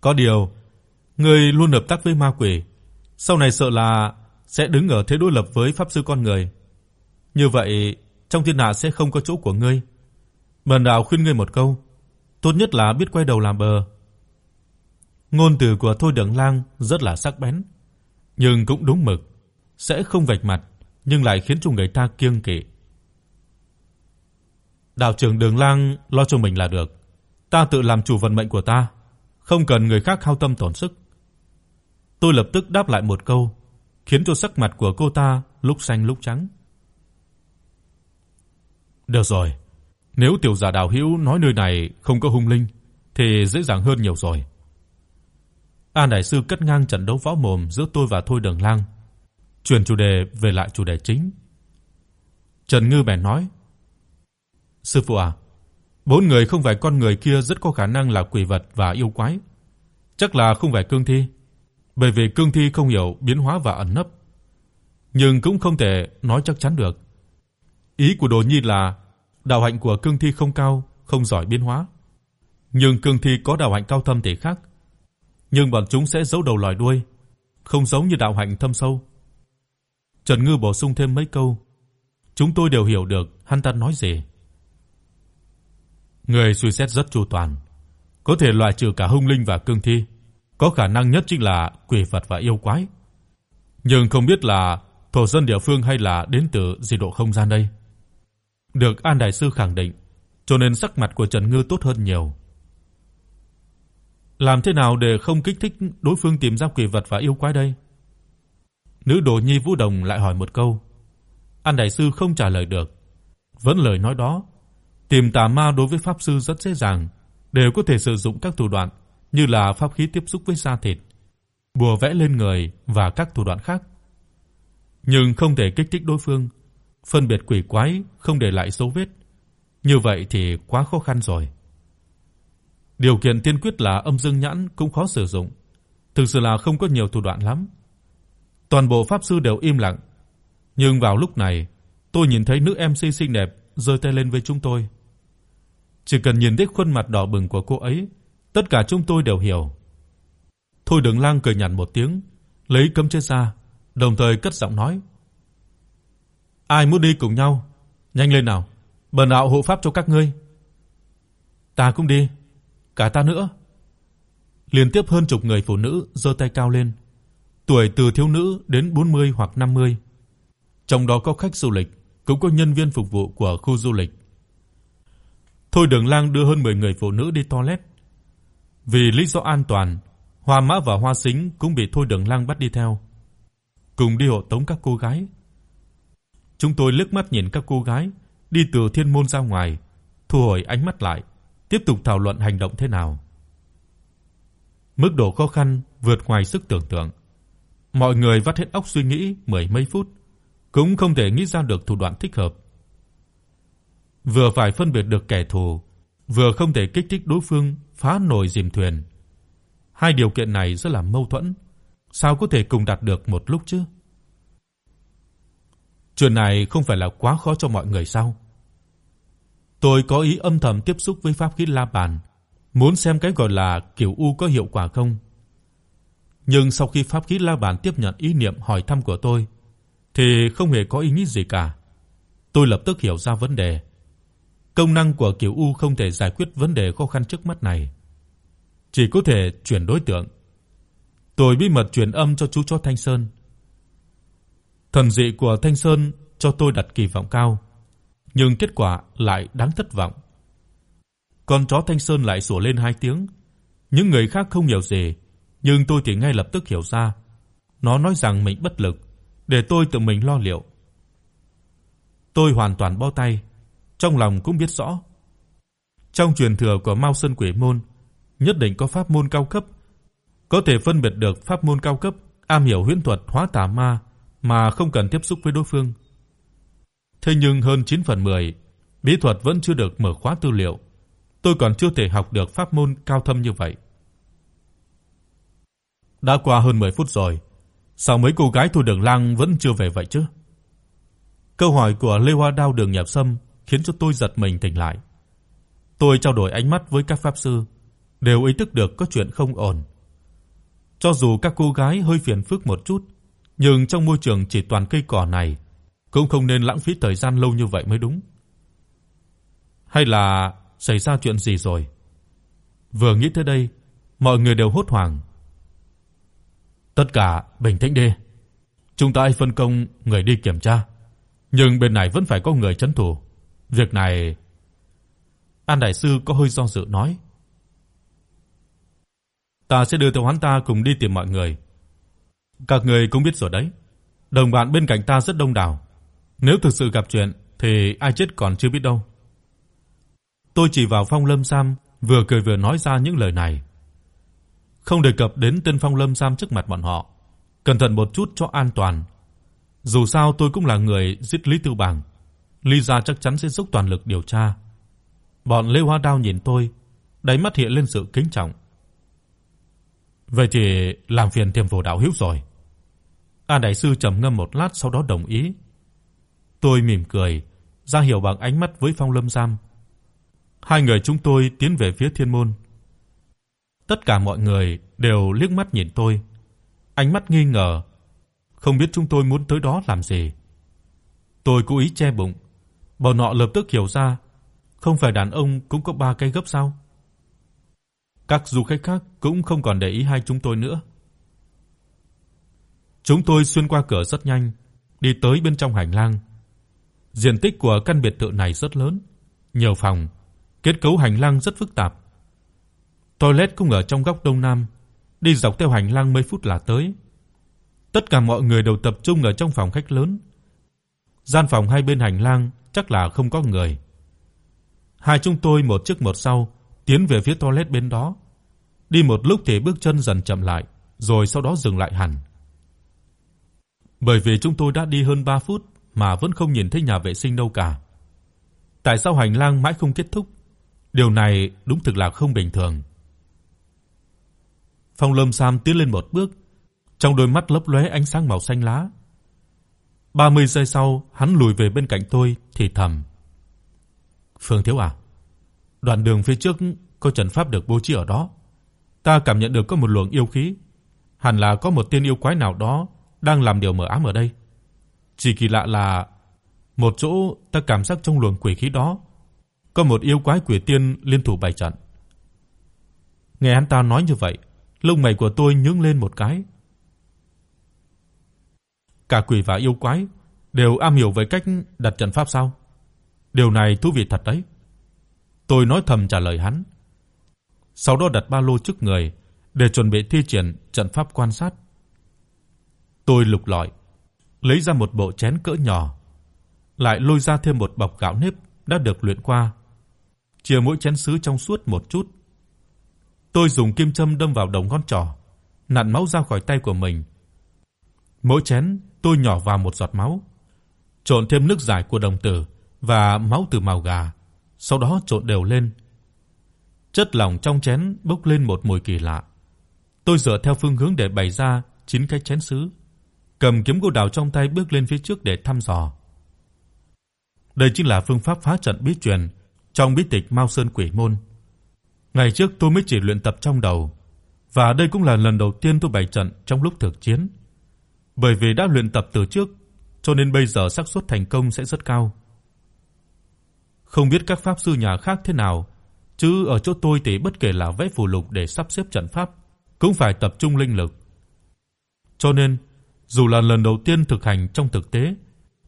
Có điều, ngươi luôn hợp tác với ma quỷ, sau này sợ là sẽ đứng ở thế đối lập với pháp sư con người. Như vậy, trong thiên hạ sẽ không có chỗ của ngươi. Bần đạo khuyên ngươi một câu, tốt nhất là biết quay đầu làm bờ. Ngôn từ của Thôi Đường Lang rất là sắc bén, nhưng cũng đúng mực, sẽ không vạch mặt nhưng lại khiến cho người ta kiêng kỵ. Đạo trưởng Đường Lang lo cho mình là được, ta tự làm chủ vận mệnh của ta, không cần người khác hao tâm tổn sức. Tôi lập tức đáp lại một câu, khiến cho sắc mặt của cô ta lúc xanh lúc trắng. Được rồi, nếu tiểu giả Đào Hữu nói nơi này không có hung linh thì dễ dàng hơn nhiều rồi. An đại sư cắt ngang trận đấu võ mồm giữa tôi và Thôi Đường Lang, chuyển chủ đề về lại chủ đề chính. Trần Ngư bèn nói: "Sư phụ à, bốn người không phải con người kia rất có khả năng là quỷ vật và yêu quái, chắc là không phải cương thi, bởi vì cương thi không hiểu biến hóa và ẩn nấp, nhưng cũng không thể nói chắc chắn được. Ý của Đồ Nhi là đạo hạnh của cương thi không cao, không giỏi biến hóa. Nhưng cương thi có đạo hạnh cao thâm thì khác. Nhưng bọn chúng sẽ giấu đầu lòi đuôi, không giống như đạo hạnh thâm sâu. Trần Ngư bổ sung thêm mấy câu. Chúng tôi đều hiểu được hắn ta nói gì. Người suy xét rất chu toàn, có thể loại trừ cả hung linh và cương thi, có khả năng nhất chính là quỷ vật và yêu quái. Nhưng không biết là thổ dân địa phương hay là đến từ dị độ không gian đây. Được An đại sư khẳng định, cho nên sắc mặt của Trần Ngư tốt hơn nhiều. Làm thế nào để không kích thích đối phương tìm ra quỷ vật và yêu quái đây? Nữ đồ nhi Vũ Đồng lại hỏi một câu. An đại sư không trả lời được. Vẫn lời nói đó, tìm tà ma đối với pháp sư rất dễ dàng, đều có thể sử dụng các thủ đoạn như là pháp khí tiếp xúc với da thịt, bùa vẽ lên người và các thủ đoạn khác. Nhưng không thể kích thích đối phương, phân biệt quỷ quái không để lại dấu vết. Như vậy thì quá khó khăn rồi. Điều kiện tiên quyết là âm dương nhãn cũng khó sử dụng, thực sự là không có nhiều thủ đoạn lắm. Toàn bộ pháp sư đều im lặng, nhưng vào lúc này, tôi nhìn thấy nữ MC xinh đẹp giơ tay lên với chúng tôi. Chỉ cần nhìn thấy khuôn mặt đỏ bừng của cô ấy, tất cả chúng tôi đều hiểu. Thôi Đường Lang cười nhạt một tiếng, lấy cấm chế ra, đồng thời cất giọng nói: Ai muốn đi cùng nhau, nhanh lên nào, bần đạo hộ pháp cho các ngươi. Ta cũng đi, cả ta nữa. Liên tiếp hơn chục người phụ nữ giơ tay cao lên, tuổi từ thiếu nữ đến 40 hoặc 50. Trong đó có khách du lịch, cũng có nhân viên phục vụ của khu du lịch. Thôi Đường Lang đưa hơn 10 người phụ nữ đi toilet. Vì lý do an toàn, Hoa Mã và Hoa Sính cũng bị Thôi Đường Lang bắt đi theo. Cùng đi hộ tống các cô gái. Chúng tôi liếc mắt nhìn các cô gái đi từ thiên môn ra ngoài, thu hồi ánh mắt lại, tiếp tục thảo luận hành động thế nào. Mức độ khó khăn vượt ngoài sức tưởng tượng. Mọi người vắt hết óc suy nghĩ mười mấy phút, cũng không thể nghĩ ra được thủ đoạn thích hợp. Vừa phải phân biệt được kẻ thù, vừa không thể kích thích đối phương phá nồi dìm thuyền. Hai điều kiện này rất là mâu thuẫn, sao có thể cùng đạt được một lúc chứ? Chuyện này không phải là quá khó cho mọi người sao? Tôi có ý âm thầm tiếp xúc với pháp khí La Bàn, muốn xem cái gọi là kiểu u có hiệu quả không. Nhưng sau khi pháp khí La Bàn tiếp nhận ý niệm hỏi thăm của tôi, thì không hề có ý nghĩ gì cả. Tôi lập tức hiểu ra vấn đề. Công năng của kiểu u không thể giải quyết vấn đề khó khăn trước mắt này, chỉ có thể chuyển đối tượng. Tôi bí mật truyền âm cho chú chó Thanh Sơn. Thần dị của Thanh Sơn cho tôi đặt kỳ vọng cao, nhưng kết quả lại đáng thất vọng. Con chó Thanh Sơn lại sủa lên hai tiếng. Những người khác không hiểu gì, nhưng tôi thì ngay lập tức hiểu ra. Nó nói rằng mình bất lực, để tôi tự mình lo liệu. Tôi hoàn toàn bó tay, trong lòng cũng biết rõ. Trong truyền thừa của Mao Sơn Quỷ môn, nhất định có pháp môn cao cấp, có thể phân biệt được pháp môn cao cấp, am hiểu huyễn thuật hóa tà ma mà không cần tiếp xúc với đối phương. Thế nhưng hơn 9 phần 10, bí thuật vẫn chưa được mở khóa tư liệu. Tôi còn chưa thể học được pháp môn cao thâm như vậy. Đã qua hơn 10 phút rồi, sao mấy cô gái Thu Đường Lang vẫn chưa về vậy chứ? Câu hỏi của Lê Hoa Đao Đường Nhập Sâm khiến cho tôi giật mình tỉnh lại. Tôi trao đổi ánh mắt với các pháp sư, đều ý thức được có chuyện không ổn. Cho dù các cô gái hơi phiền phức một chút, nhưng trong môi trường chỉ toàn cây cỏ này, cũng không nên lãng phí thời gian lâu như vậy mới đúng. Hay là xảy ra chuyện gì rồi? Vừa nghĩ tới đây, mọi người đều hốt hoảng. Tất cả bình tĩnh đi. Chúng ta phân công người đi kiểm tra, nhưng bên này vẫn phải có người trấn thủ. Việc này An đại sư có hơi do dự nói. Ta sẽ đưa theo hắn ta cùng đi tìm mọi người. Các người cũng biết rồi đấy, đồng bạn bên cạnh ta rất đông đảo. Nếu thực sự gặp chuyện thì ai chết còn chưa biết đâu. Tôi chỉ vào Phong Lâm Sam, vừa cười vừa nói ra những lời này. Không đề cập đến tên Phong Lâm Sam trước mặt bọn họ, cẩn thận một chút cho an toàn. Dù sao tôi cũng là người giết Lý Tư Bàng, Lisa gia chắc chắn sẽ dốc toàn lực điều tra. Bọn Lê Hoa Đao nhìn tôi, đáy mắt hiện lên sự kính trọng. Vậy thì làm phiền Tiêm Phổ đạo hữu rồi. A đại sư trầm ngâm một lát sau đó đồng ý. Tôi mỉm cười, ra hiệu bằng ánh mắt với Phong Lâm Giam. Hai người chúng tôi tiến về phía thiên môn. Tất cả mọi người đều liếc mắt nhìn tôi, ánh mắt nghi ngờ, không biết chúng tôi muốn tới đó làm gì. Tôi cố ý che bụng, bọn họ lập tức hiểu ra, không phải đàn ông cũng có ba cái gấp sao? Các du khách khác cũng không còn để ý hai chúng tôi nữa. Chúng tôi xuyên qua cửa rất nhanh, đi tới bên trong hành lang. Diện tích của căn biệt thự này rất lớn, nhiều phòng, kết cấu hành lang rất phức tạp. Toilet cũng ở trong góc đông nam, đi dọc theo hành lang mấy phút là tới. Tất cả mọi người đều tập trung ở trong phòng khách lớn. Gian phòng hai bên hành lang chắc là không có người. Hai chúng tôi một trước một sau tiến về phía toilet bên đó. Đi một lúc thì bước chân dần chậm lại, rồi sau đó dừng lại hẳn. Bởi vì chúng tôi đã đi hơn 3 phút mà vẫn không nhìn thấy nhà vệ sinh đâu cả. Tại sao hành lang mãi không kết thúc? Điều này đúng thực là không bình thường. Phong Lâm Sam tiến lên một bước, trong đôi mắt lấp lóe ánh sáng màu xanh lá. 30 giây sau, hắn lùi về bên cạnh tôi thì thầm: "Phương thiếu à, đoạn đường phía trước có trận pháp được bố trí ở đó. Ta cảm nhận được có một luồng yêu khí, hẳn là có một tiên yêu quái nào đó đang làm điều mờ ám ở đây. Chỉ kỳ lạ là một chỗ ta cảm giác trong luồng quỷ khí đó có một yêu quái quỷ tiên liên thủ bày trận. Nghe hắn ta nói như vậy, lông mày của tôi nhướng lên một cái. Cả quỷ và yêu quái đều am hiểu về cách đặt trận pháp sao? Điều này thú vị thật đấy. Tôi nói thầm trả lời hắn. Sau đó đặt ba lô trước người để chuẩn bị thi triển trận pháp quan sát. Tôi lục lọi, lấy ra một bộ chén cỡ nhỏ, lại lôi ra thêm một bọc gạo nếp đã được luyện qua. Chia mỗi chén sứ trong suốt một chút. Tôi dùng kim châm đâm vào đầu ngón trỏ, nặn máu ra khỏi tay của mình. Mỗi chén tôi nhỏ vào một giọt máu, trộn thêm nước giải của đồng tử và máu từ mào gà, sau đó trộn đều lên, Chất lỏng trong chén bốc lên một mùi kỳ lạ. Tôi dựa theo phương hướng để bày ra chín cái chén sứ, cầm kiếm gỗ đào trong tay bước lên phía trước để thăm dò. Đây chính là phương pháp phá trận bí truyền trong bí tịch Mao Sơn Quỷ môn. Ngày trước tôi mới chỉ luyện tập trong đầu, và đây cũng là lần đầu tiên tôi bày trận trong lúc thực chiến. Bởi vì đã luyện tập từ trước, cho nên bây giờ xác suất thành công sẽ rất cao. Không biết các pháp sư nhà khác thế nào, chứ ở chỗ tôi thì bất kể là vẽ phù lục để sắp xếp trận pháp, cũng phải tập trung linh lực. Cho nên, dù là lần đầu tiên thực hành trong thực tế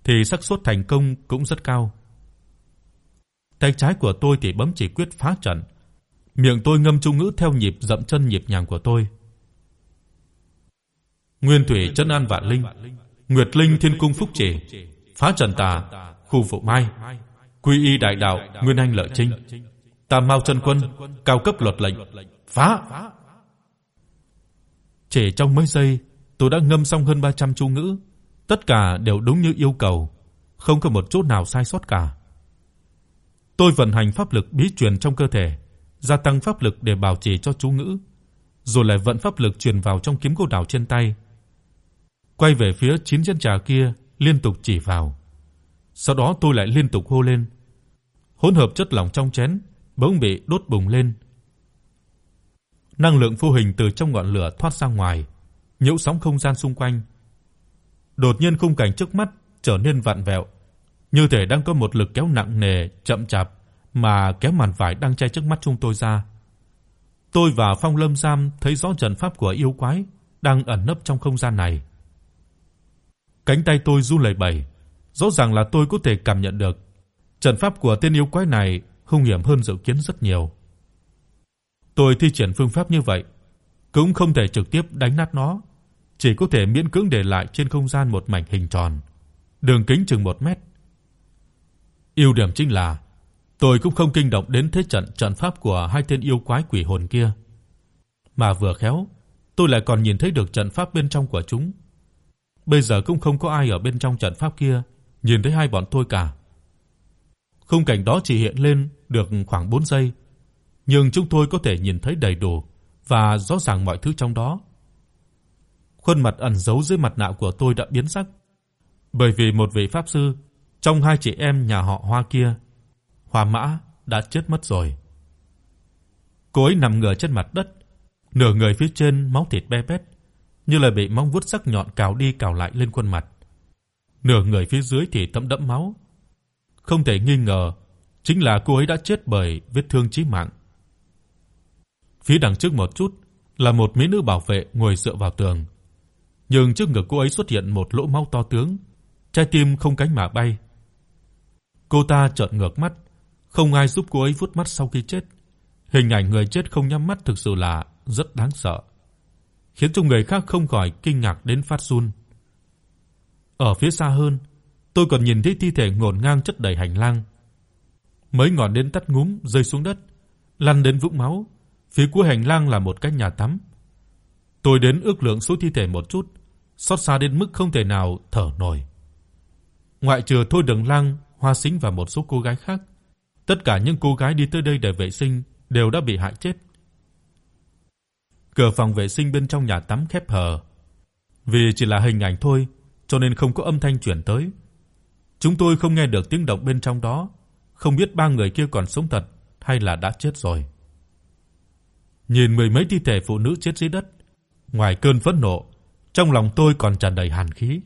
thì xác suất thành công cũng rất cao. Tay trái của tôi thì bấm chỉ quyết phá trận, miệng tôi ngâm chú ngữ theo nhịp dậm chân nhịp nhàng của tôi. Nguyên thủy chân an vạn linh, Nguyệt linh thiên cung phúc Trì, phá Trần tà, khu phụ mai, quy y đại đạo, nguyên anh lợi trinh, Tam Mao chân quân, cao cấp luật lệnh, phá. Chỉ trong mấy giây, tôi đã ngâm xong hơn 300 chú ngữ, tất cả đều đúng như yêu cầu, không có một chút nào sai sót cả. Tôi vận hành pháp lực bí truyền trong cơ thể, gia tăng pháp lực để bảo trì cho chú ngữ, rồi lại vận pháp lực truyền vào trong kiếm cô đào trên tay. Quay về phía chín chân trà kia, liên tục chỉ vào. Sau đó tôi lại liên tục hô lên. Hỗn hợp chất lỏng trong chén bỗng bị đốt bùng lên. Năng lượng vô hình từ trong ngọn lửa thoát ra ngoài, nhiễu sóng không gian xung quanh. Đột nhiên khung cảnh trước mắt trở nên vặn vẹo, như thể đang có một lực kéo nặng nề chậm chạp mà kéo màn vải đang che trước mắt chúng tôi ra. Tôi và Phong Lâm sam thấy rõ trận pháp của yêu quái đang ẩn nấp trong không gian này. Cánh tay tôi run lẩy bẩy, rõ ràng là tôi có thể cảm nhận được trận pháp của tên yêu quái này hung hiểm hơn dự kiến rất nhiều. Tôi thi triển phương pháp như vậy, cũng không thể trực tiếp đánh nát nó, chỉ có thể miễn cưỡng để lại trên không gian một mảnh hình tròn, đường kính chừng 1 mét. Ưu điểm chính là tôi cũng không kinh động đến thế trận trận pháp của hai tên yêu quái quỷ hồn kia, mà vừa khéo, tôi lại còn nhìn thấy được trận pháp bên trong của chúng. Bây giờ cũng không có ai ở bên trong trận pháp kia nhìn thấy hai bọn tôi cả. Khung cảnh đó chỉ hiện lên được khoảng 4 giây, nhưng chúng tôi có thể nhìn thấy đầy đủ và rõ ràng mọi thứ trong đó. Khuôn mặt ẩn giấu dưới mặt nạ của tôi đã biến sắc, bởi vì một vị pháp sư trong hai chị em nhà họ Hoa kia, Hoa Mã đã chết mất rồi. Cô ấy nằm ngửa trên mặt đất, nửa người phía trên máu thịt be bét, như là bị móng vuốt sắc nhọn cào đi cào lại lên khuôn mặt. Nửa người phía dưới thì thấm đẫm máu. Không thể nghi ngờ, chính là cô ấy đã chết bởi vết thương chí mạng. Phía đằng trước một chút là một mỹ nữ bảo vệ ngồi dựa vào tường. Nhưng trước ngực cô ấy xuất hiện một lỗ máu to tướng, trái tim không cánh mà bay. Cô ta trợn ngược mắt, không ai giúp cô ấy vuốt mắt sau khi chết. Hình ảnh người chết không nhắm mắt thực sự là rất đáng sợ, khiến cho người khác không khỏi kinh ngạc đến phát run. Ở phía xa hơn, tôi còn nhìn thấy thi thể ngổn ngang chất đầy hành lang. Mấy ngọn nến tắt ngúm rơi xuống đất, lăn đến vũng máu, phía cuối hành lang là một cái nhà tắm. Tôi đến ước lượng số thi thể một chút, xót xa đến mức không thể nào thở nổi. Ngoại trừ Thôi Đường Lăng, Hoa Sính và một số cô gái khác, tất cả những cô gái đi tới đây để vệ sinh đều đã bị hại chết. Cửa phòng vệ sinh bên trong nhà tắm khép hờ. Vì chỉ là hình ảnh thôi, cho nên không có âm thanh truyền tới. Chúng tôi không nghe được tiếng động bên trong đó, không biết ba người kia còn sống thật hay là đã chết rồi. Nhìn mười mấy thi thể phụ nữ chết dưới đất, ngoài cơn phẫn nộ, trong lòng tôi còn tràn đầy hàn khí.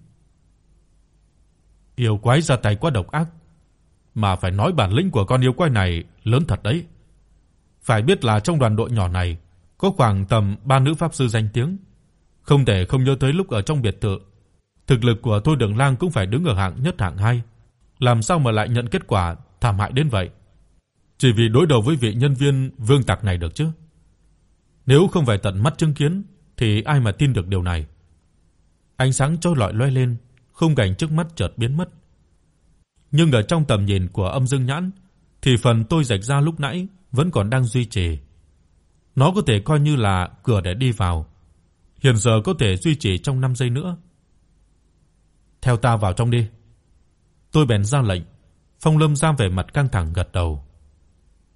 Yêu quái ra tay quá độc ác, mà phải nói bản lĩnh của con yêu quái này lớn thật đấy. Phải biết là trong đoàn đội nhỏ này có khoảng tầm ba nữ pháp sư danh tiếng, không thể không nhớ tới lúc ở trong biệt thự, thực lực của Thôi Đường Lang cũng phải đứng ở hạng nhất hạng hai, làm sao mà lại nhận kết quả thảm hại đến vậy? Chỉ vì đối đầu với vị nhân viên vương tặc này được chứ? Nếu không phải tận mắt chứng kiến thì ai mà tin được điều này. Ánh sáng chói lọi lóe lên, khung cảnh trước mắt chợt biến mất. Nhưng ở trong tầm nhìn của Âm Dương Nhãn thì phần tôi rạch ra lúc nãy vẫn còn đang duy trì. Nó có thể coi như là cửa để đi vào. Hiện giờ có thể duy trì trong 5 giây nữa. Theo ta vào trong đi. Tôi bèn ra lệnh. Phong Lâm Giang vẻ mặt căng thẳng gật đầu.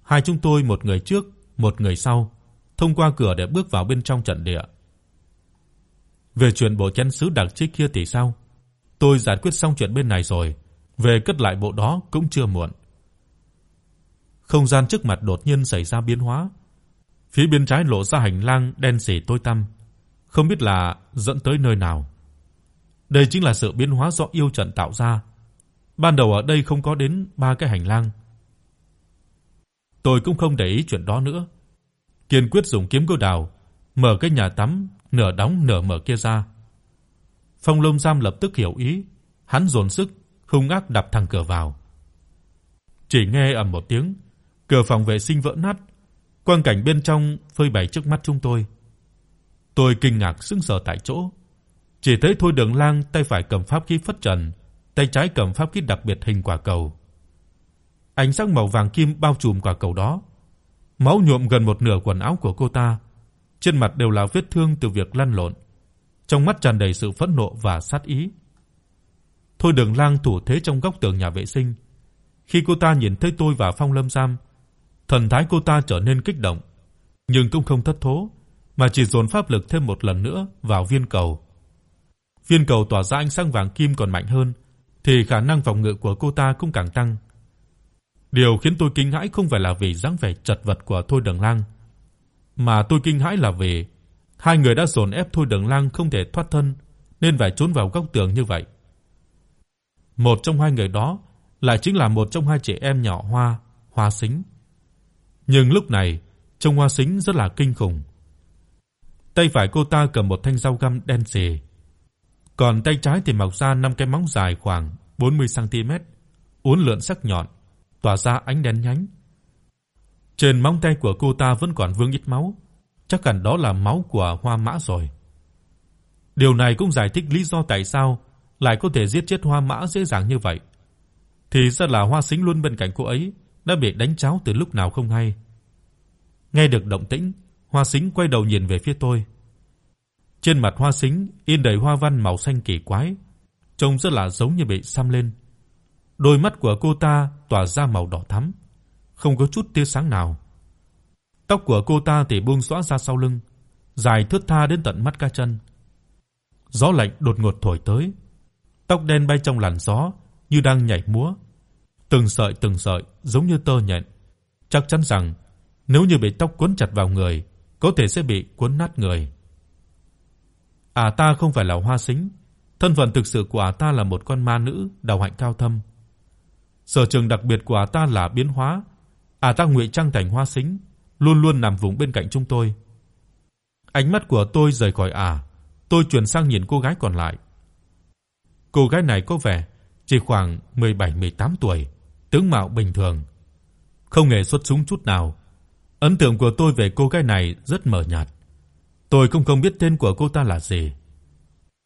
Hai chúng tôi một người trước, một người sau, thông qua cửa để bước vào bên trong trận địa. Về chuyện bộ chén sứ đặc trích kia thì sao? Tôi giải quyết xong chuyện bên này rồi, về cất lại bộ đó cũng chưa muộn. Không gian trước mặt đột nhiên xảy ra biến hóa. Phía bên trái lộ ra hành lang đen sì tối tăm, không biết là dẫn tới nơi nào. Đây chính là sự biến hóa do yêu trận tạo ra. Ban đầu ở đây không có đến ba cái hành lang. Tôi cũng không để ý chuyện đó nữa. Kiên quyết dùng kiếm câu đào mở cái nhà tắm nửa đóng nửa mở kia ra. Phong lâm Giam lập tức hiểu ý, hắn dồn sức hung ác đập thẳng cửa vào. Chỉ nghe ầm một tiếng, cửa phòng vệ sinh vỡ nát, quang cảnh bên trong phơi bày trước mắt chúng tôi. Tôi kinh ngạc sững sờ tại chỗ, chỉ thấy Thôi Đường Lang tay phải cầm pháp khí phất trần, tay trái cầm pháp khí đặc biệt hình quả cầu. Ánh sáng màu vàng kim bao trùm quả cầu đó, máu nhuộm gần một nửa quần áo của cô ta, trên mặt đều là vết thương từ việc lăn lộn, trong mắt tràn đầy sự phẫn nộ và sát ý. Thôi Đường Lang thủ thế trong góc tường nhà vệ sinh. Khi cô ta nhìn thấy tôi và Phong Lâm Sam, thần thái cô ta trở nên kích động, nhưng cũng không thất thố, mà chỉ dồn pháp lực thêm một lần nữa vào viên cầu. Viên cầu tỏa ra ánh sáng vàng kim còn mạnh hơn, thì khả năng phòng ngự của cô ta cũng càng tăng. Điều khiến tôi kinh hãi không phải là vì dáng vẻ chật vật của Thôi Đường Lang, mà tôi kinh hãi là vì hai người đã dồn ép Thôi Đường Lang không thể thoát thân nên phải trốn vào góc tường như vậy. Một trong hai người đó lại chính là một trong hai chị em nhỏ Hoa, Hoa Sính. Nhưng lúc này, trông Hoa Sính rất là kinh khủng. Tay phải cô ta cầm một thanh dao găm đen sì, còn tay trái thì mọc ra năm cái móng dài khoảng 40 cm, uốn lượn sắc nhọn, tỏa ra ánh đen nhánh. Trên móng tay của cô ta vẫn còn vương ít máu, chắc hẳn đó là máu của Hoa Mã rồi. Điều này cũng giải thích lý do tại sao lại có thể giết chết Hoa Mã dễ dàng như vậy. Thì ra là Hoa Sính luôn bên cạnh cô ấy, đã bị đánh cháo từ lúc nào không hay. Nghe được động tĩnh, Hoa Sính quay đầu nhìn về phía tôi. Trên mặt Hoa Sính in đầy hoa văn màu xanh kỳ quái, trông rất là giống như bị xăm lên. Đôi mắt của cô ta tỏa ra màu đỏ thắm, không có chút tia sáng nào. Tóc của cô ta thì buông xõa ra sau lưng, dài thướt tha đến tận mắt cá chân. Gió lạnh đột ngột thổi tới, tóc đen bay trong làn gió như đang nhảy múa, từng sợi từng sợi giống như tơ nhện. Chắc chắn rằng nếu như bị tóc quấn chặt vào người, có thể sẽ bị cuốn nát người. À ta không phải là Hoa Sính, thân phận thực sự của à, ta là một con ma nữ đạo hạnh cao thâm. Sở trường đặc biệt của à, ta là biến hóa, à ta ngụy trang thành Hoa Sính, luôn luôn nằm vùng bên cạnh chúng tôi. Ánh mắt của tôi rời khỏi à tôi chuyển sang nhìn cô gái còn lại. Cô gái này có vẻ chỉ khoảng 17-18 tuổi, tướng mạo bình thường, không hề xuất chúng chút nào. Ấn tượng của tôi về cô gái này rất mờ nhạt. Tôi cũng không biết tên của cô ta là gì.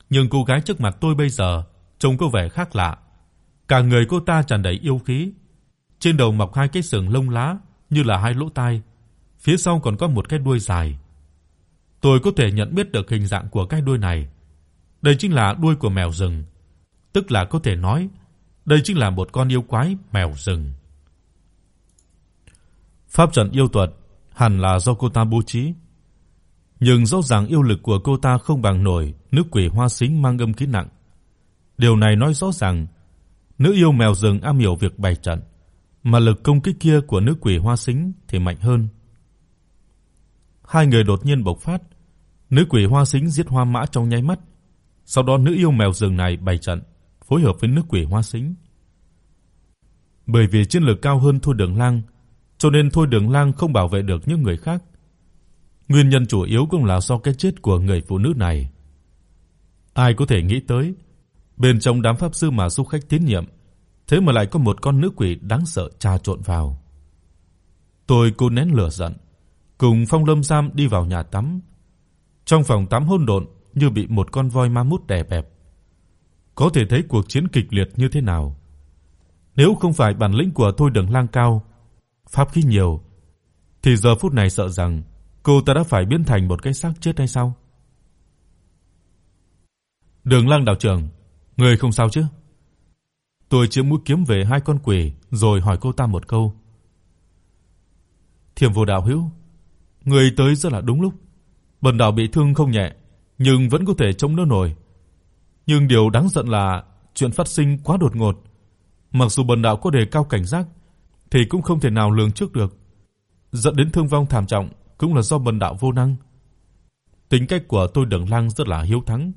Nhưng cô gái trước mặt tôi bây giờ trông có vẻ khác lạ. Cả người cô ta tràn đầy yêu khí, trên đầu mọc hai cái sừng lông lá như là hai lỗ tai, phía sau còn có một cái đuôi dài. Tôi có thể nhận biết được hình dạng của cái đuôi này. Đây chính là đuôi của mèo rừng, tức là có thể nói đây chính là một con yêu quái mèo rừng. Pháp trận yêu thuật hẳn là do cô ta bố trí, nhưng rõ ràng yêu lực của cô ta không bằng nổi nữ quỷ hoa xính mang âm khí nặng. Điều này nói rõ ràng nữ yêu mèo rừng am hiểu việc bày trận, mà lực công kích kia của nữ quỷ hoa xính thì mạnh hơn. Hai người đột nhiên bộc phát, nữ quỷ hoa xính giết hoa mã trong nháy mắt, sau đó nữ yêu mèo rừng này bày trận, phối hợp với nữ quỷ hoa sính. Bởi vì chiến lược cao hơn Thôi Đường Lang, cho nên Thôi Đường Lang không bảo vệ được những người khác. Nguyên nhân chủ yếu cũng là do cái chết của người phụ nữ này. Ai có thể nghĩ tới, bên trong đám pháp sư mà du khách tín nhiệm, thế mà lại có một con nữ quỷ đáng sợ trà trộn vào. Tôi cố nén lửa giận, cùng Phong Lâm sam đi vào nhà tắm. Trong phòng tắm hỗn độn như bị một con voi ma mút đè bẹp. Có thể thấy cuộc chiến kịch liệt như thế nào. Nếu không phải bản lĩnh của Thôi Đường Lang cao, pháp khí nhiều, thì giờ phút này sợ rằng cô ta đã phải biến thành một cái xác chết hay sao? Đường Lang đạo trưởng, người không sao chứ? Tôi chĩa mũi kiếm về hai con quỷ rồi hỏi cô ta một câu. Thiểm Vô đạo hữu, Người tới rất là đúng lúc. Bần đạo bị thương không nhẹ, nhưng vẫn có thể chống đỡ nổi. Nhưng điều đáng giận là chuyện phát sinh quá đột ngột. Mặc dù bần đạo có đề cao cảnh giác thì cũng không thể nào lường trước được. Dẫn đến thương vong thảm trọng cũng là do bần đạo vô năng. Tính cách của tôi Đường Lăng rất là hiếu thắng,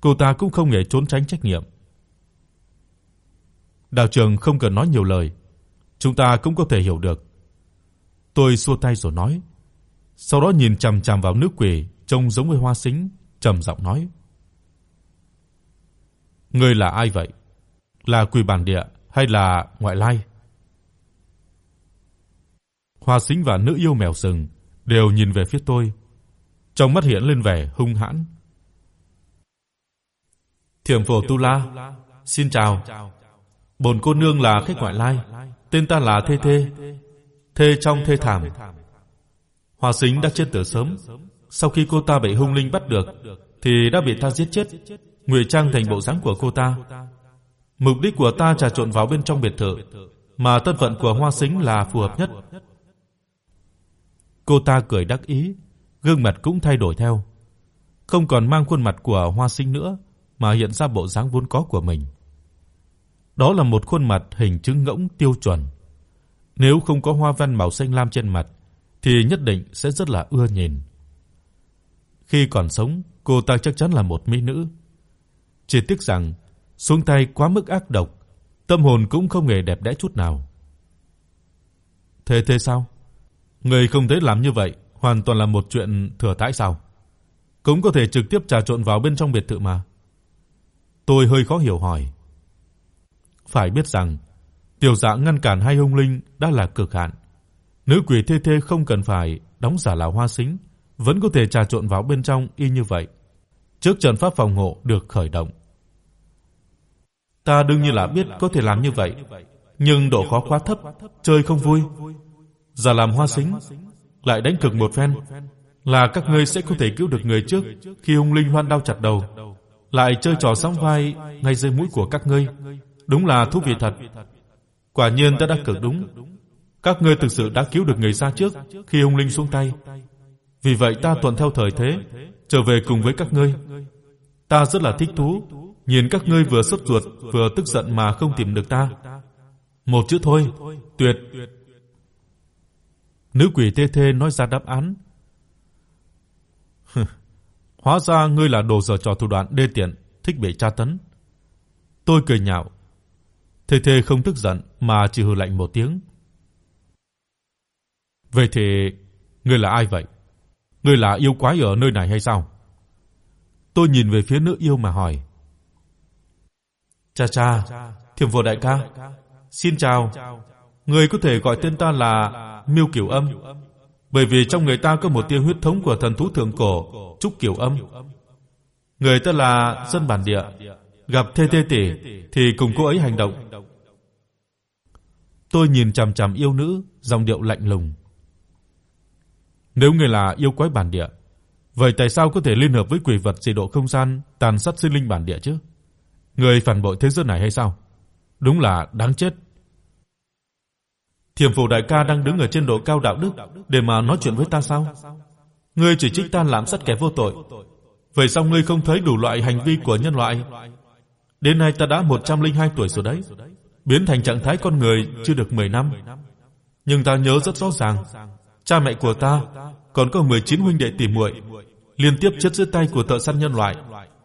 cô ta cũng không hề trốn tránh trách nhiệm. Đạo trưởng không cần nói nhiều lời, chúng ta cũng có thể hiểu được. Tôi xua tay rồi nói, sau đó nhìn chằm chằm vào nữ quỷ trông giống với hoa sính, trầm giọng nói: "Ngươi là ai vậy? Là quỷ bản địa hay là ngoại lai?" Hoa sính và nữ yêu mèo sừng đều nhìn về phía tôi, trong mắt hiện lên vẻ hung hãn. Thiểm phổ Tu La, xin chào. Bổn cô nương là khách ngoại lai, tên ta là Thê Thê. Thê trong thê thảm. Hoa Sính đã chết từ sớm, sau khi cô ta bị hung linh bắt được thì đã bị ta giết chết, ngụy trang thành bộ dáng của cô ta. Mục đích của ta trà trộn vào bên trong biệt thự, mà thân phận của Hoa Sính là phù hợp nhất. Cô ta cười đắc ý, gương mặt cũng thay đổi theo, không còn mang khuôn mặt của Hoa Sính nữa, mà hiện ra bộ dáng vốn có của mình. Đó là một khuôn mặt hình chữ ngỗng tiêu chuẩn. Nếu không có hoa văn màu xanh lam trên mặt thì nhất định sẽ rất là ưa nhìn. Khi còn sống, cô ta chắc chắn là một mỹ nữ. Chỉ tiếc rằng xuống tay quá mức ác độc, tâm hồn cũng không hề đẹp đẽ chút nào. Thế thế sao? Người không thấy làm như vậy hoàn toàn là một chuyện thừa thãi sao? Cũng có thể trực tiếp trà trộn vào bên trong biệt thự mà. Tôi hơi khó hiểu hỏi. Phải biết rằng, tiểu dạ ngăn cản hai hung linh đã là cực hạn. Nữ quỷ thê thê không cần phải đóng giả là hoa sính, vẫn có thể trà trộn vào bên trong y như vậy. Trước trận pháp phòng hộ được khởi động. Ta đương nhiên là biết có thể làm như vậy, nhưng độ khó quá thấp, chơi không vui. Giả làm hoa sính, lại đánh cực một phen, là các ngươi sẽ không thể cứu được người trước khi hung linh hoan đau chặt đầu, lại chơi trò sóng vai ngay dưới mũi của các ngươi. Đúng là thú vị thật. Quả nhiên ta đã cực đúng. Các ngươi thực sự đã cứu được người xa trước khi hung linh xuống tay. Vì vậy ta thuận theo thời thế, trở về cùng với các ngươi. Ta rất là thích thú, nhìn các ngươi vừa sốt ruột vừa tức giận mà không tìm được ta. Một chữ thôi, tuyệt. Nữ quỷ tê thê nói ra đáp án. Hóa ra ngươi là đồ giở trò thủ đoạn đê tiện, thích bị tra tấn. Tôi cười nhạo. Thê thê không tức giận mà chỉ hừ lạnh một tiếng. Vậy thì ngươi là ai vậy? Ngươi là yêu quái ở nơi này hay sao? Tôi nhìn về phía nữ yêu mà hỏi. Cha cha, Thiểm Vô đại ca, xin chào. Người có thể gọi tên ta là Miêu Kiều Âm, bởi vì trong người ta có một tia huyết thống của thần thú thượng cổ, Trúc Kiều Âm. Người ta là dân bản địa, gặp Thê Thê tỷ thì cùng cô ấy hành động. Tôi nhìn chằm chằm yêu nữ, giọng điệu lạnh lùng. Nếu người là yêu quái bản địa, vậy tại sao có thể liên hợp với quỷ vật dị độ không gian tàn sát sinh linh bản địa chứ? Người phản bội thế giới này hay sao? Đúng là đáng chết. Thiểm phủ đại ca đang đứng ở trên độ cao đạo đức để mà nói chuyện với ta sao? Ngươi chỉ trích ta lạm sát kẻ vô tội. Vậy sao ngươi không thấy đủ loại hành vi của nhân loại? Đến nay ta đã 102 tuổi rồi đấy, biến thành trạng thái con người chưa được 10 năm. Nhưng ta nhớ rất rõ ràng, cha mẹ của ta còn có 19 huynh đệ tỷ muội, liên tiếp chết dưới tay của thợ săn nhân loại,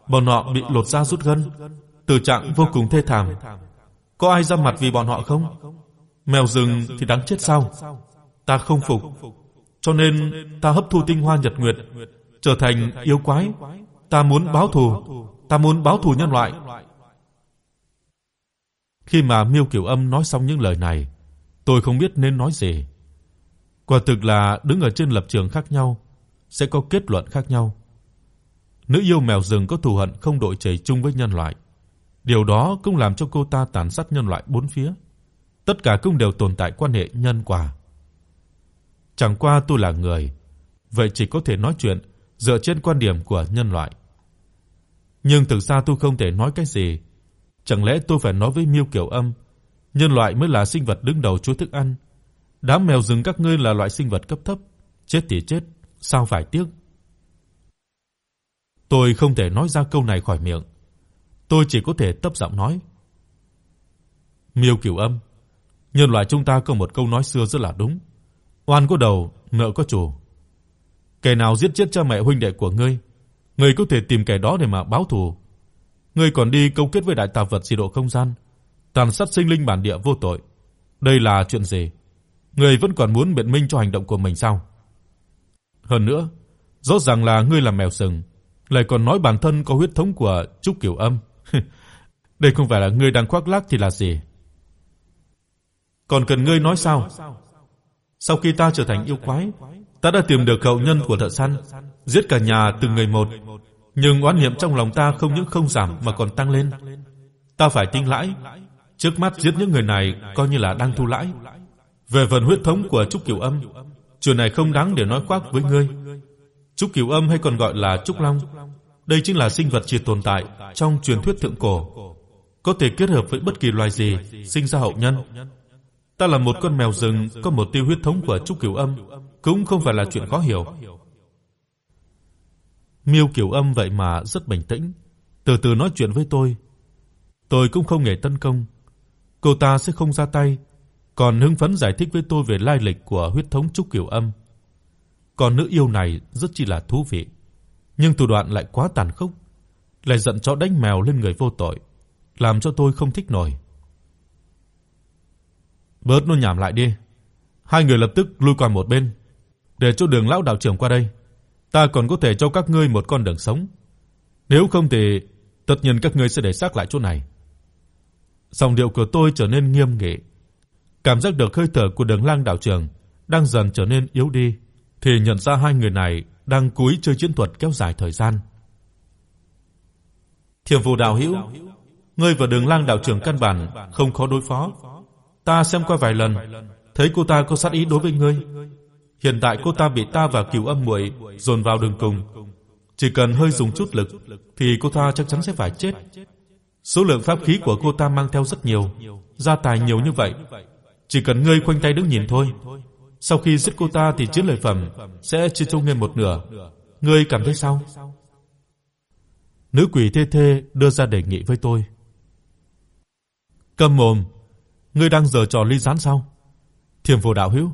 bọn họ bị lột da rút gân, tử trạng vô cùng thê thảm. Có ai ra mặt vì bọn họ không? Mèo rừng thì đáng chết sao? Ta không phục, cho nên ta hấp thu tinh hoa nhật nguyệt, trở thành yêu quái. Ta muốn báo thù, ta muốn báo thù nhân loại. Khi mà Miêu Kiều Âm nói xong những lời này, tôi không biết nên nói gì. Quả thực là đứng ở trên lập trường khác nhau, sẽ có kết luận khác nhau. Nữ yêu mèo rừng có thù hận không đội trời chung với nhân loại. Điều đó cũng làm cho cô ta tàn sát nhân loại bốn phía. Tất cả cũng đều tồn tại quan hệ nhân quả. Chẳng qua tôi là người, vậy chỉ có thể nói chuyện dựa trên quan điểm của nhân loại. Nhưng thực ra tôi không thể nói cái gì. Chẳng lẽ tôi phải nói với Miêu Kiều Âm, nhân loại mới là sinh vật đứng đầu chuỗi thức ăn, đám mèo rừng các ngươi là loại sinh vật cấp thấp, chết thì chết, sao phải tiếc. Tôi không thể nói ra câu này khỏi miệng. Tôi chỉ có thể tấp giọng nói. Miêu Cửu Âm, nhân loại chúng ta có một câu nói xưa rất là đúng. Oan có đầu, nợ có chủ. Kẻ nào giết chết cha mẹ huynh đệ của ngươi, ngươi có thể tìm kẻ đó để mà báo thù. Ngươi còn đi câu kết với đại tà vật dị độ không gian, tàn sát sinh linh bản địa vô tội. Đây là chuyện gì? Ngươi vẫn còn muốn biện minh cho hành động của mình sao? Hơn nữa, rõ ràng là ngươi là mèo sừng, lại còn nói bản thân có huyết thống của Trúc Kiều Âm. Đây không phải là ngươi đang khoác lác thì là gì? Còn cần ngươi nói sao? Sau khi ta trở thành yêu quái, ta đã tìm được hậu nhân của thợ săn, giết cả nhà từng người một, nhưng oán niệm trong lòng ta không những không giảm mà còn tăng lên. Ta phải tính lãi, trước mắt giết những người này coi như là đang thu lãi. Về phần huyết thống của Trúc Kiều Âm, chuyện này không đáng để nói khoác với ngươi. Trúc Kiều Âm hay còn gọi là Trúc Long, đây chính là sinh vật chỉ tồn tại trong truyền thuyết thượng cổ, có thể kết hợp với bất kỳ loài gì sinh ra hậu nhân. Ta là một con mèo rừng có một tiêu huyết thống của Trúc Kiều Âm, cũng không phải là chuyện khó hiểu. Miêu Kiều Âm vậy mà rất bình tĩnh, từ từ nói chuyện với tôi. Tôi cũng không hề tấn công, cô ta sẽ không ra tay, còn hứng phấn giải thích với tôi về lai lịch của huyết thống Trúc Kiều Âm. Còn nữ yêu này rất chi là thú vị, nhưng thủ đoạn lại quá tàn khốc, lại giận chó đánh mèo lên người vô tội, làm cho tôi không thích nổi. Bớt nó nhảm lại đi. Hai người lập tức lui qua một bên, để cho Đường lão đạo trưởng qua đây. Ta còn có thể cho các ngươi một con đường sống. Nếu không thì tất nhiên các ngươi sẽ để xác lại chỗ này. Giọng điệu của tôi trở nên nghiêm nghị. Cảm giác được hơi thở của Đường Lang đạo trưởng đang dần trở nên yếu đi, thì nhận ra hai người này đang cúi chơi chiến thuật kéo dài thời gian. Thiểm Phù đạo hữu, ngươi và Đường Lang đạo trưởng căn bản không khó đối phó. Ta xem qua vài lần, thấy cô ta có sát ý đối với ngươi. Hiện tại cô ta bị ta và Cửu Âm muội dồn vào đường cùng, chỉ cần hơi dùng chút lực thì cô ta chắc chắn sẽ phải chết. Số lượng pháp khí của cô ta mang theo rất nhiều, gia tài nhiều như vậy, chỉ cần ngươi khoanh tay đứng nhìn thôi. Sau khi giết cô ta thì chiến lợi phẩm sẽ chia cho ngươi một nửa. Ngươi cảm thấy sao? Nữ quỷ thê thê đưa ra đề nghị với tôi. Câm mồm, ngươi đang giở trò ly gián sao? Thiểm Phù đạo hữu,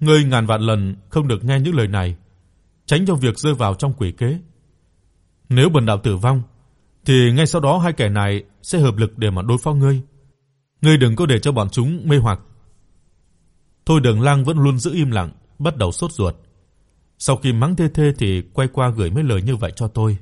ngươi ngàn vạn lần không được nghe những lời này, tránh cho việc rơi vào trong quỷ kế. Nếu bần đạo tử vong, thì ngay sau đó hai kẻ này sẽ hợp lực để mà đối phó ngươi. Ngươi đừng có để cho bọn chúng mê hoặc. Thôi Đường Lang vẫn luôn giữ im lặng, bắt đầu sốt ruột. Sau khi mắng thê thê thì quay qua gửi mấy lời như vậy cho tôi.